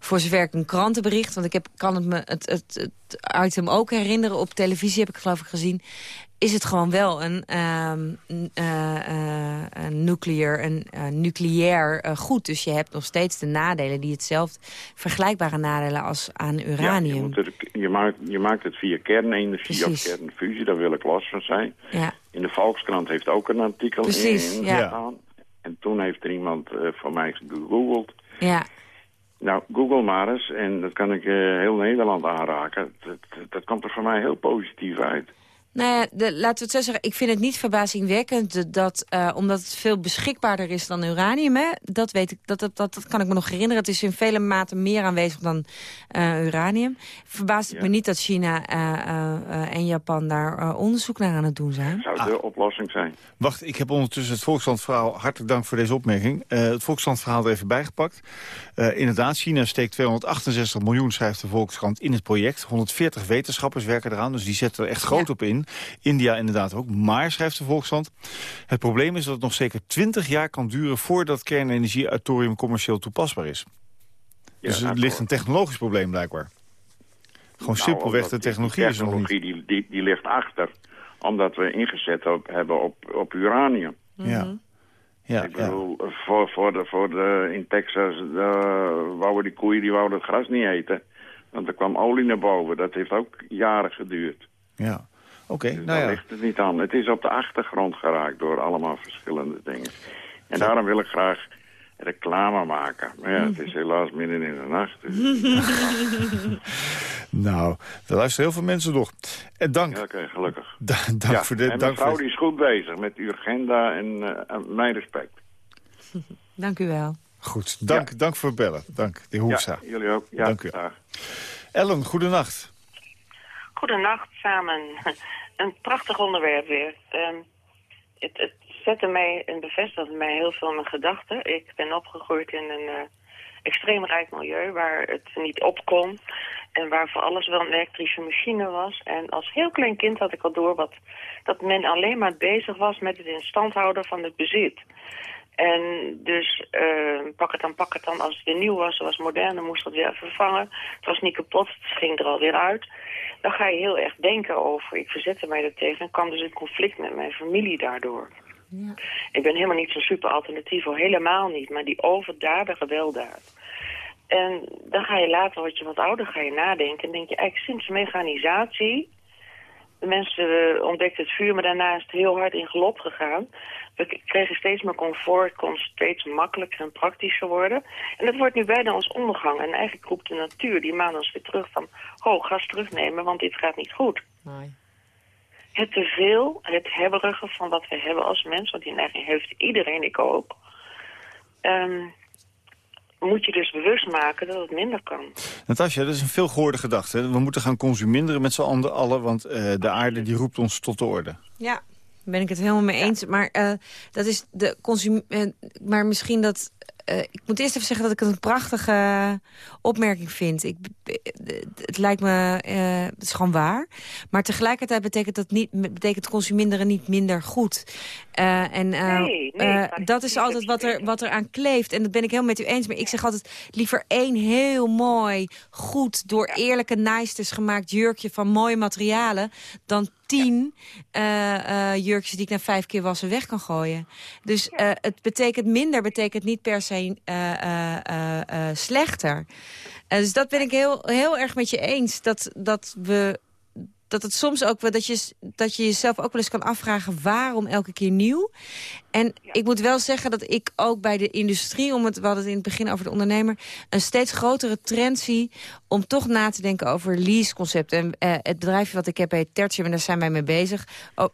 voor zover ik een krantenbericht... want ik heb, kan het me het, het, het item ook herinneren. Op televisie heb ik geloof ik gezien is het gewoon wel een, um, uh, uh, een nucleair, een, uh, nucleair goed. Dus je hebt nog steeds de nadelen die hetzelfde... vergelijkbare nadelen als aan uranium. Ja, je, je, maakt, je maakt het via kernenergie Precies. of kernfusie. Daar wil ik los van zijn. Ja. In de Volkskrant heeft ook een artikel Precies, in, ja. En toen heeft er iemand van mij gegoogeld... Ja. Nou, Google maar eens, en dat kan ik heel Nederland aanraken. Dat, dat komt er voor mij heel positief uit. Nou ja, de, laten we het zo zeggen. Ik vind het niet verbazingwekkend dat, uh, omdat het veel beschikbaarder is dan uranium. Hè, dat, weet ik, dat, dat, dat, dat kan ik me nog herinneren. Het is in vele mate meer aanwezig dan uh, uranium. Verbaast het me niet dat China uh, en Japan daar onderzoek naar aan het doen zijn. Zou de ah. oplossing zijn. Wacht, ik heb ondertussen het Volkslandverhaal. Hartelijk dank voor deze opmerking. het Volkslandverhaal er even bijgepakt. inderdaad, China steekt 268 miljoen, schrijft de Volkskrant, in het project. 140 wetenschappers werken eraan, dus die zetten er echt groot op in. India inderdaad ook. Maar, schrijft de Volkskrant, het probleem is dat het nog zeker 20 jaar kan duren... voordat kernenergie uit thorium commercieel toepasbaar is. dus er ligt een technologisch probleem blijkbaar. Gewoon nou, simpelweg de technologie, technologie die, die, die, ligt achter. Omdat we ingezet hebben op, op uranium. Ja. Mhm. Ja, ik bedoel, voor, voor de, voor de, in Texas de, wouden die koeien die wouden het gras niet eten. Want er kwam olie naar boven. Dat heeft ook jaren geduurd. Ja. Oké, dus nou daar ja. ligt het niet aan. Het is op de achtergrond geraakt door allemaal verschillende dingen. En daarom wil ik graag reclame maken. Maar ja, het is helaas midden in de nacht. Dus... nou, er luisteren heel veel mensen nog. En dank. Ja, oké, gelukkig. dank ja, voor dit. En dank mevrouw voor... die is goed bezig met uw agenda en uh, mijn respect. dank u wel. Goed, dank, ja. dank voor het bellen. Dank, de Hoefsa. Ja, jullie ook. Ja, dank u. Ellen, goedenacht. Goedenacht samen. Een prachtig onderwerp weer. Um, het, het, zette mij en bevestigde mij heel veel mijn gedachten. Ik ben opgegroeid in een uh, extreem rijk milieu waar het niet op kon. En waar voor alles wel een elektrische machine was. En als heel klein kind had ik al door wat, dat men alleen maar bezig was met het in stand houden van het bezit. En dus uh, pak het dan, pak het dan. Als het weer nieuw was, het was modern, dan moest het weer vervangen. Het was niet kapot, het ging er alweer uit. Dan ga je heel erg denken over, ik verzette mij er tegen... en kwam dus in conflict met mijn familie daardoor. Ja. Ik ben helemaal niet zo'n super alternatief, helemaal niet. Maar die overdadige weldaad. En dan ga je later, word je wat ouder, ga je nadenken... en denk je eigenlijk sinds mechanisatie... De mensen ontdekten het vuur, maar daarna is het heel hard in gelop gegaan. We kregen steeds meer comfort, kon steeds makkelijker en praktischer worden. En dat wordt nu bijna ons ondergang. En eigenlijk roept de natuur, die maan ons weer terug van... ho, gas terugnemen, want dit gaat niet goed. Nee. Het teveel, het hebberige van wat we hebben als mens... want die neiging heeft iedereen, ik ook... Um, moet je dus bewust maken dat het minder kan. Natasja, dat is een veel gehoorde gedachte. We moeten gaan consumeren met z'n allen, want uh, de aarde die roept ons tot de orde. Ja, ben ik het helemaal mee eens. Maar uh, dat is de consum. Uh, maar misschien dat uh, ik moet eerst even zeggen dat ik het een prachtige opmerking vind. Ik, het lijkt me, het is gewoon waar. Maar tegelijkertijd betekent dat niet, betekent consuminderen niet minder goed. En nee, nee, dat is altijd wat er, wat er aan kleeft. En dat ben ik helemaal met u eens. Maar ik zeg altijd liever één heel mooi, goed, door eerlijke naaisters gemaakt jurkje van mooie materialen... dan tien uh, uh, jurkjes die ik na vijf keer wassen weg kan gooien. Dus uh, het betekent minder, betekent niet per se slechter. dus dat ben ik heel, heel erg met je eens. Dat, dat we dat het soms ook wel dat je, dat je jezelf ook wel eens kan afvragen waarom elke keer nieuw. En ik moet wel zeggen dat ik ook bij de industrie, om het, we hadden het in het begin over de ondernemer, een steeds grotere trend zie om toch na te denken over leaseconcepten. En uh, het bedrijfje wat ik heb bij Tertium, en daar zijn wij mee bezig,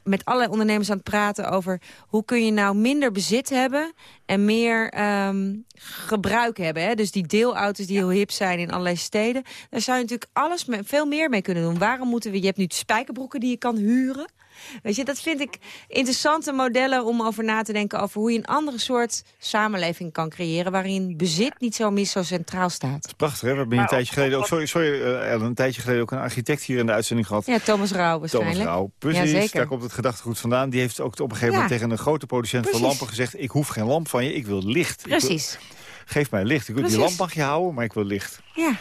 met allerlei ondernemers aan het praten over hoe kun je nou minder bezit hebben en meer um, gebruik hebben. Hè? Dus die deelauto's die heel hip zijn in allerlei steden, daar zou je natuurlijk alles met, veel meer mee kunnen doen. Waarom moeten we, je hebt nu spijkerbroeken die je kan huren. Weet je, dat vind ik interessante modellen om over na te denken... over hoe je een andere soort samenleving kan creëren... waarin bezit niet zo mis zo centraal staat. Prachtig, hè? We hebben een tijdje geleden ook, sorry, sorry uh, Ellen, een tijdje geleden ook een architect hier in de uitzending gehad. Ja, Thomas Rauw waarschijnlijk. Thomas Rauw, precies. daar komt het gedachtegoed vandaan. Die heeft ook op een gegeven moment tegen een grote producent van lampen gezegd... ik hoef geen lamp van je, ik wil licht. Precies. geef mij licht. Ik wil, die lamp mag je houden, maar ik wil licht. Ja.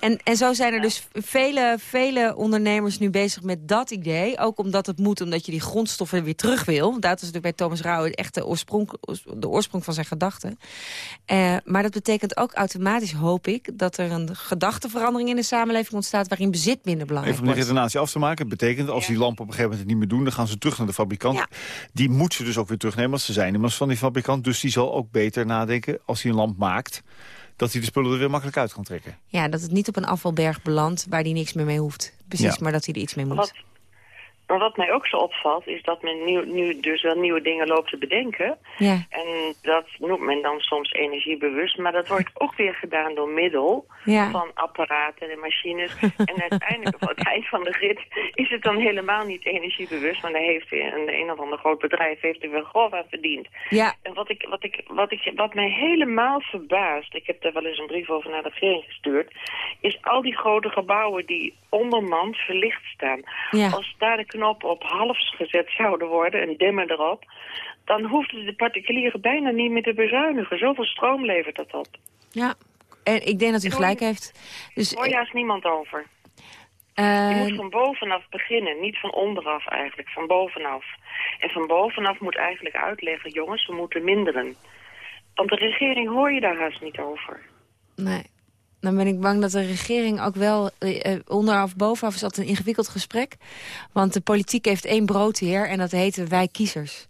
En, en zo zijn er dus vele, vele ondernemers nu bezig met dat idee. Ook omdat het moet, omdat je die grondstoffen weer terug wil. Dat is natuurlijk bij Thomas Rauw echt de oorsprong, de oorsprong van zijn gedachten. Uh, maar dat betekent ook automatisch, hoop ik... dat er een gedachteverandering in de samenleving ontstaat... waarin bezit minder belangrijk Even om de redenatie af te maken. Betekent, als die lampen op een gegeven moment het niet meer doen... dan gaan ze terug naar de fabrikant. Ja. Die moet ze dus ook weer terugnemen, want ze zijn immers van die fabrikant. Dus die zal ook beter nadenken als hij een lamp maakt dat hij de spullen er weer makkelijk uit kan trekken. Ja, dat het niet op een afvalberg belandt waar hij niks meer mee hoeft. Precies, Ja. maar dat hij er iets mee moet. Wat, maar wat mij ook zo opvalt, is dat men nu, nu dus wel nieuwe dingen loopt te bedenken. Ja. En dat noemt men dan soms energiebewust. Maar dat wordt ook weer gedaan door middel Ja. van apparaten en machines. en uiteindelijk, op het eind van de rit, is het dan helemaal niet energiebewust. Maar dan heeft een, een of ander groot bedrijf heeft er weer grof aan verdiend. Ja. En wat, ik, wat, ik, wat, ik, wat mij helemaal verbaast, ik heb daar wel eens een brief over naar de regering gestuurd, is al die grote gebouwen die ondermand verlicht staan. Ja. Als daar de knoppen op half gezet zouden worden, een dimmer erop, dan hoefden de particulieren bijna niet meer te bezuinigen. Zoveel stroom levert dat op. Ja. En ik denk dat u gelijk heeft. Dus, Hoor juist niemand over. eh, Je moet van bovenaf beginnen, niet van onderaf eigenlijk, van bovenaf. En van bovenaf moet eigenlijk uitleggen, jongens, we moeten minderen. Want de regering hoor je daar haast niet over. Nee. Dan ben ik bang dat de regering ook wel... eh, eh, onderaf, bovenaf is dat een ingewikkeld gesprek. Want de politiek heeft één broodheer en dat heten wij kiezers.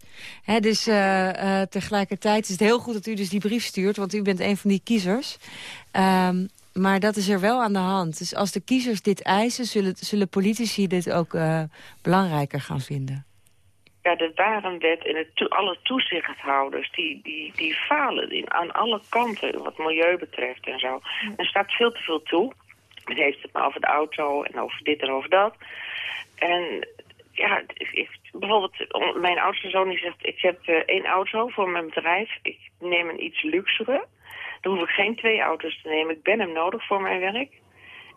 Dus eh, eh, tegelijkertijd is het heel goed dat u dus die brief stuurt... want u bent een van die kiezers. Ehm, maar dat is er wel aan de hand. Dus als de kiezers dit eisen... zullen, zullen politici dit ook belangrijker gaan vinden. Ja, de warenwet en het alle toezichthouders, die, die, die falen in, aan alle kanten, wat milieu betreft en zo. Er staat veel te veel toe. Men heeft het maar over de auto en over dit en over dat. En ja, ik, bijvoorbeeld mijn oudste zoon die zegt, ik heb eh, één auto voor mijn bedrijf. Ik neem een iets luxere. Dan hoef ik geen twee auto's te nemen. Ik ben hem nodig voor mijn werk.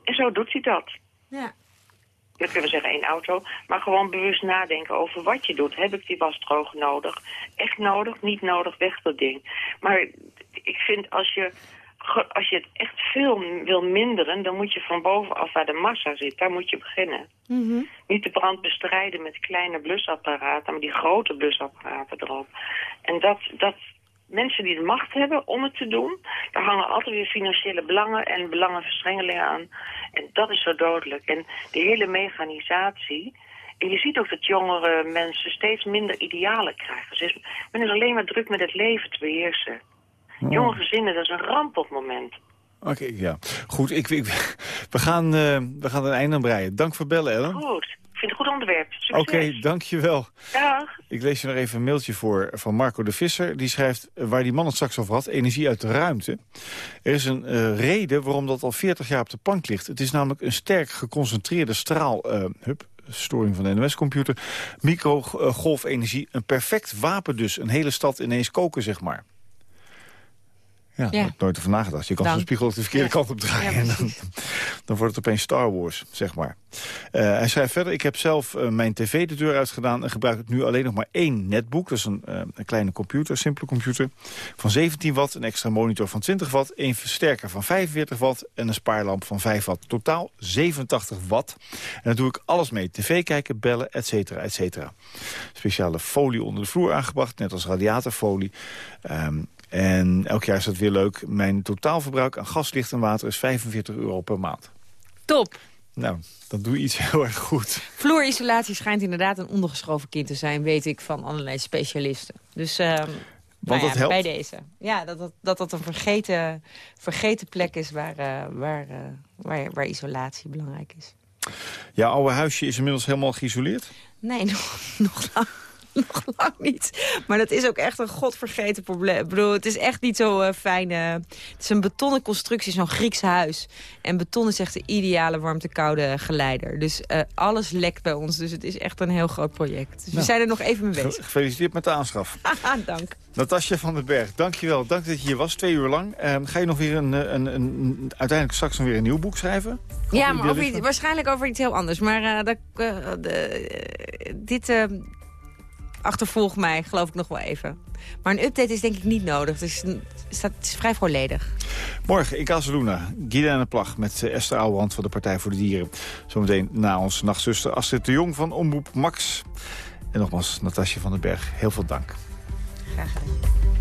En zo doet hij dat. Ja. Dan kunnen we zeggen één auto. Maar gewoon bewust nadenken over wat je doet. Heb ik die wasdroger nodig? Echt nodig? Niet nodig? Weg dat ding. Maar ik vind als je, als je het echt veel wil minderen... dan moet je van bovenaf waar de massa zit. Daar moet je beginnen. Mhm. Niet de brand bestrijden met kleine blusapparaten... maar die grote blusapparaten erop. En dat... dat Mensen die de macht hebben om het te doen, daar hangen altijd weer financiële belangen en belangenverstrengelingen aan. En dat is zo dodelijk. En de hele mechanisatie. En je ziet ook dat jongere mensen steeds minder idealen krijgen. Dus men is alleen maar druk met het leven te beheersen. Jonge gezinnen, dat is een ramp op het moment. Oké, ja. Goed, ik, ik- we, gaan, eh, we gaan een einde aan breien. Dank voor bellen, Ellen. Goed. Vind het een goed onderwerp. Oké, dankjewel. Dag. Ik lees je nog even een mailtje voor van Marco de Visser. Die schrijft, eh, waar die man het straks over had, energie uit de ruimte. Er is een eh, reden waarom dat al 40 jaar op de plank ligt. Het is namelijk een sterk geconcentreerde straal... eh, hup, storing van de NOS-computer. Microgolfenergie, een perfect wapen dus. Een hele stad ineens koken, zeg maar. Ja, Ja. heb ik nooit over nagedacht. Je kan zo'n spiegel ook de verkeerde Ja. kant op draaien. Ja, en dan, dan wordt het opeens Star Wars, zeg maar. Eh, hij schrijft verder, ik heb zelf eh, mijn tv de deur uitgedaan... en gebruik het nu alleen nog maar één netboek. Dat is een, eh, een kleine computer, simpele computer. Van 17 watt, een extra monitor van 20 watt... een versterker van 45 watt en een spaarlamp van 5 watt. Totaal 87 watt. En daar doe ik alles mee. TV kijken, bellen, et cetera, et cetera. Speciale folie onder de vloer aangebracht, net als radiatorfolie. Ehm, en elk jaar is dat weer leuk. Mijn totaalverbruik aan gas, licht en water is 45 euro per maand. Top. Nou, dan doe je iets heel erg goed. Vloerisolatie schijnt inderdaad een ondergeschoven kind te zijn, weet ik van allerlei specialisten. Dus nou Want ja, dat helpt. bij deze. Ja, dat dat, dat, dat een vergeten, vergeten plek is waar, eh, waar, eh, waar, waar isolatie belangrijk is. Jouw oude huisje is inmiddels helemaal geïsoleerd? Nee, nog, nog lang. nog lang niet. Maar dat is ook echt een godvergeten probleem. Ik bedoel, het is echt niet zo uh, fijn. Uh, het is een betonnen constructie, zo'n Grieks huis. En beton is echt de ideale warmte-koude geleider. Dus uh, alles lekt bij ons. Dus het is echt een heel groot project. Dus nou, we zijn er nog even mee bezig. Gefeliciteerd met de aanschaf. Dank. Natasja van den Berg, dankjewel. Dank dat je hier was, twee uur lang. Ehm, ga je nog weer een, een, een, uiteindelijk straks nog weer een nieuw boek schrijven? Ja, maar over iets, waarschijnlijk over iets heel anders. Maar dat, dit achtervolgt mij, geloof ik, nog wel even. Maar een update is denk ik niet nodig. Dus het is, het is vrij volledig. Morgen in Casaluna, en de Plag met Esther Ouwehand van de Partij voor de Dieren. Zometeen na ons nachtzuster Astrid de Jong van Omroep Max. En nogmaals, Natasja van den Berg, heel veel dank. Graag gedaan.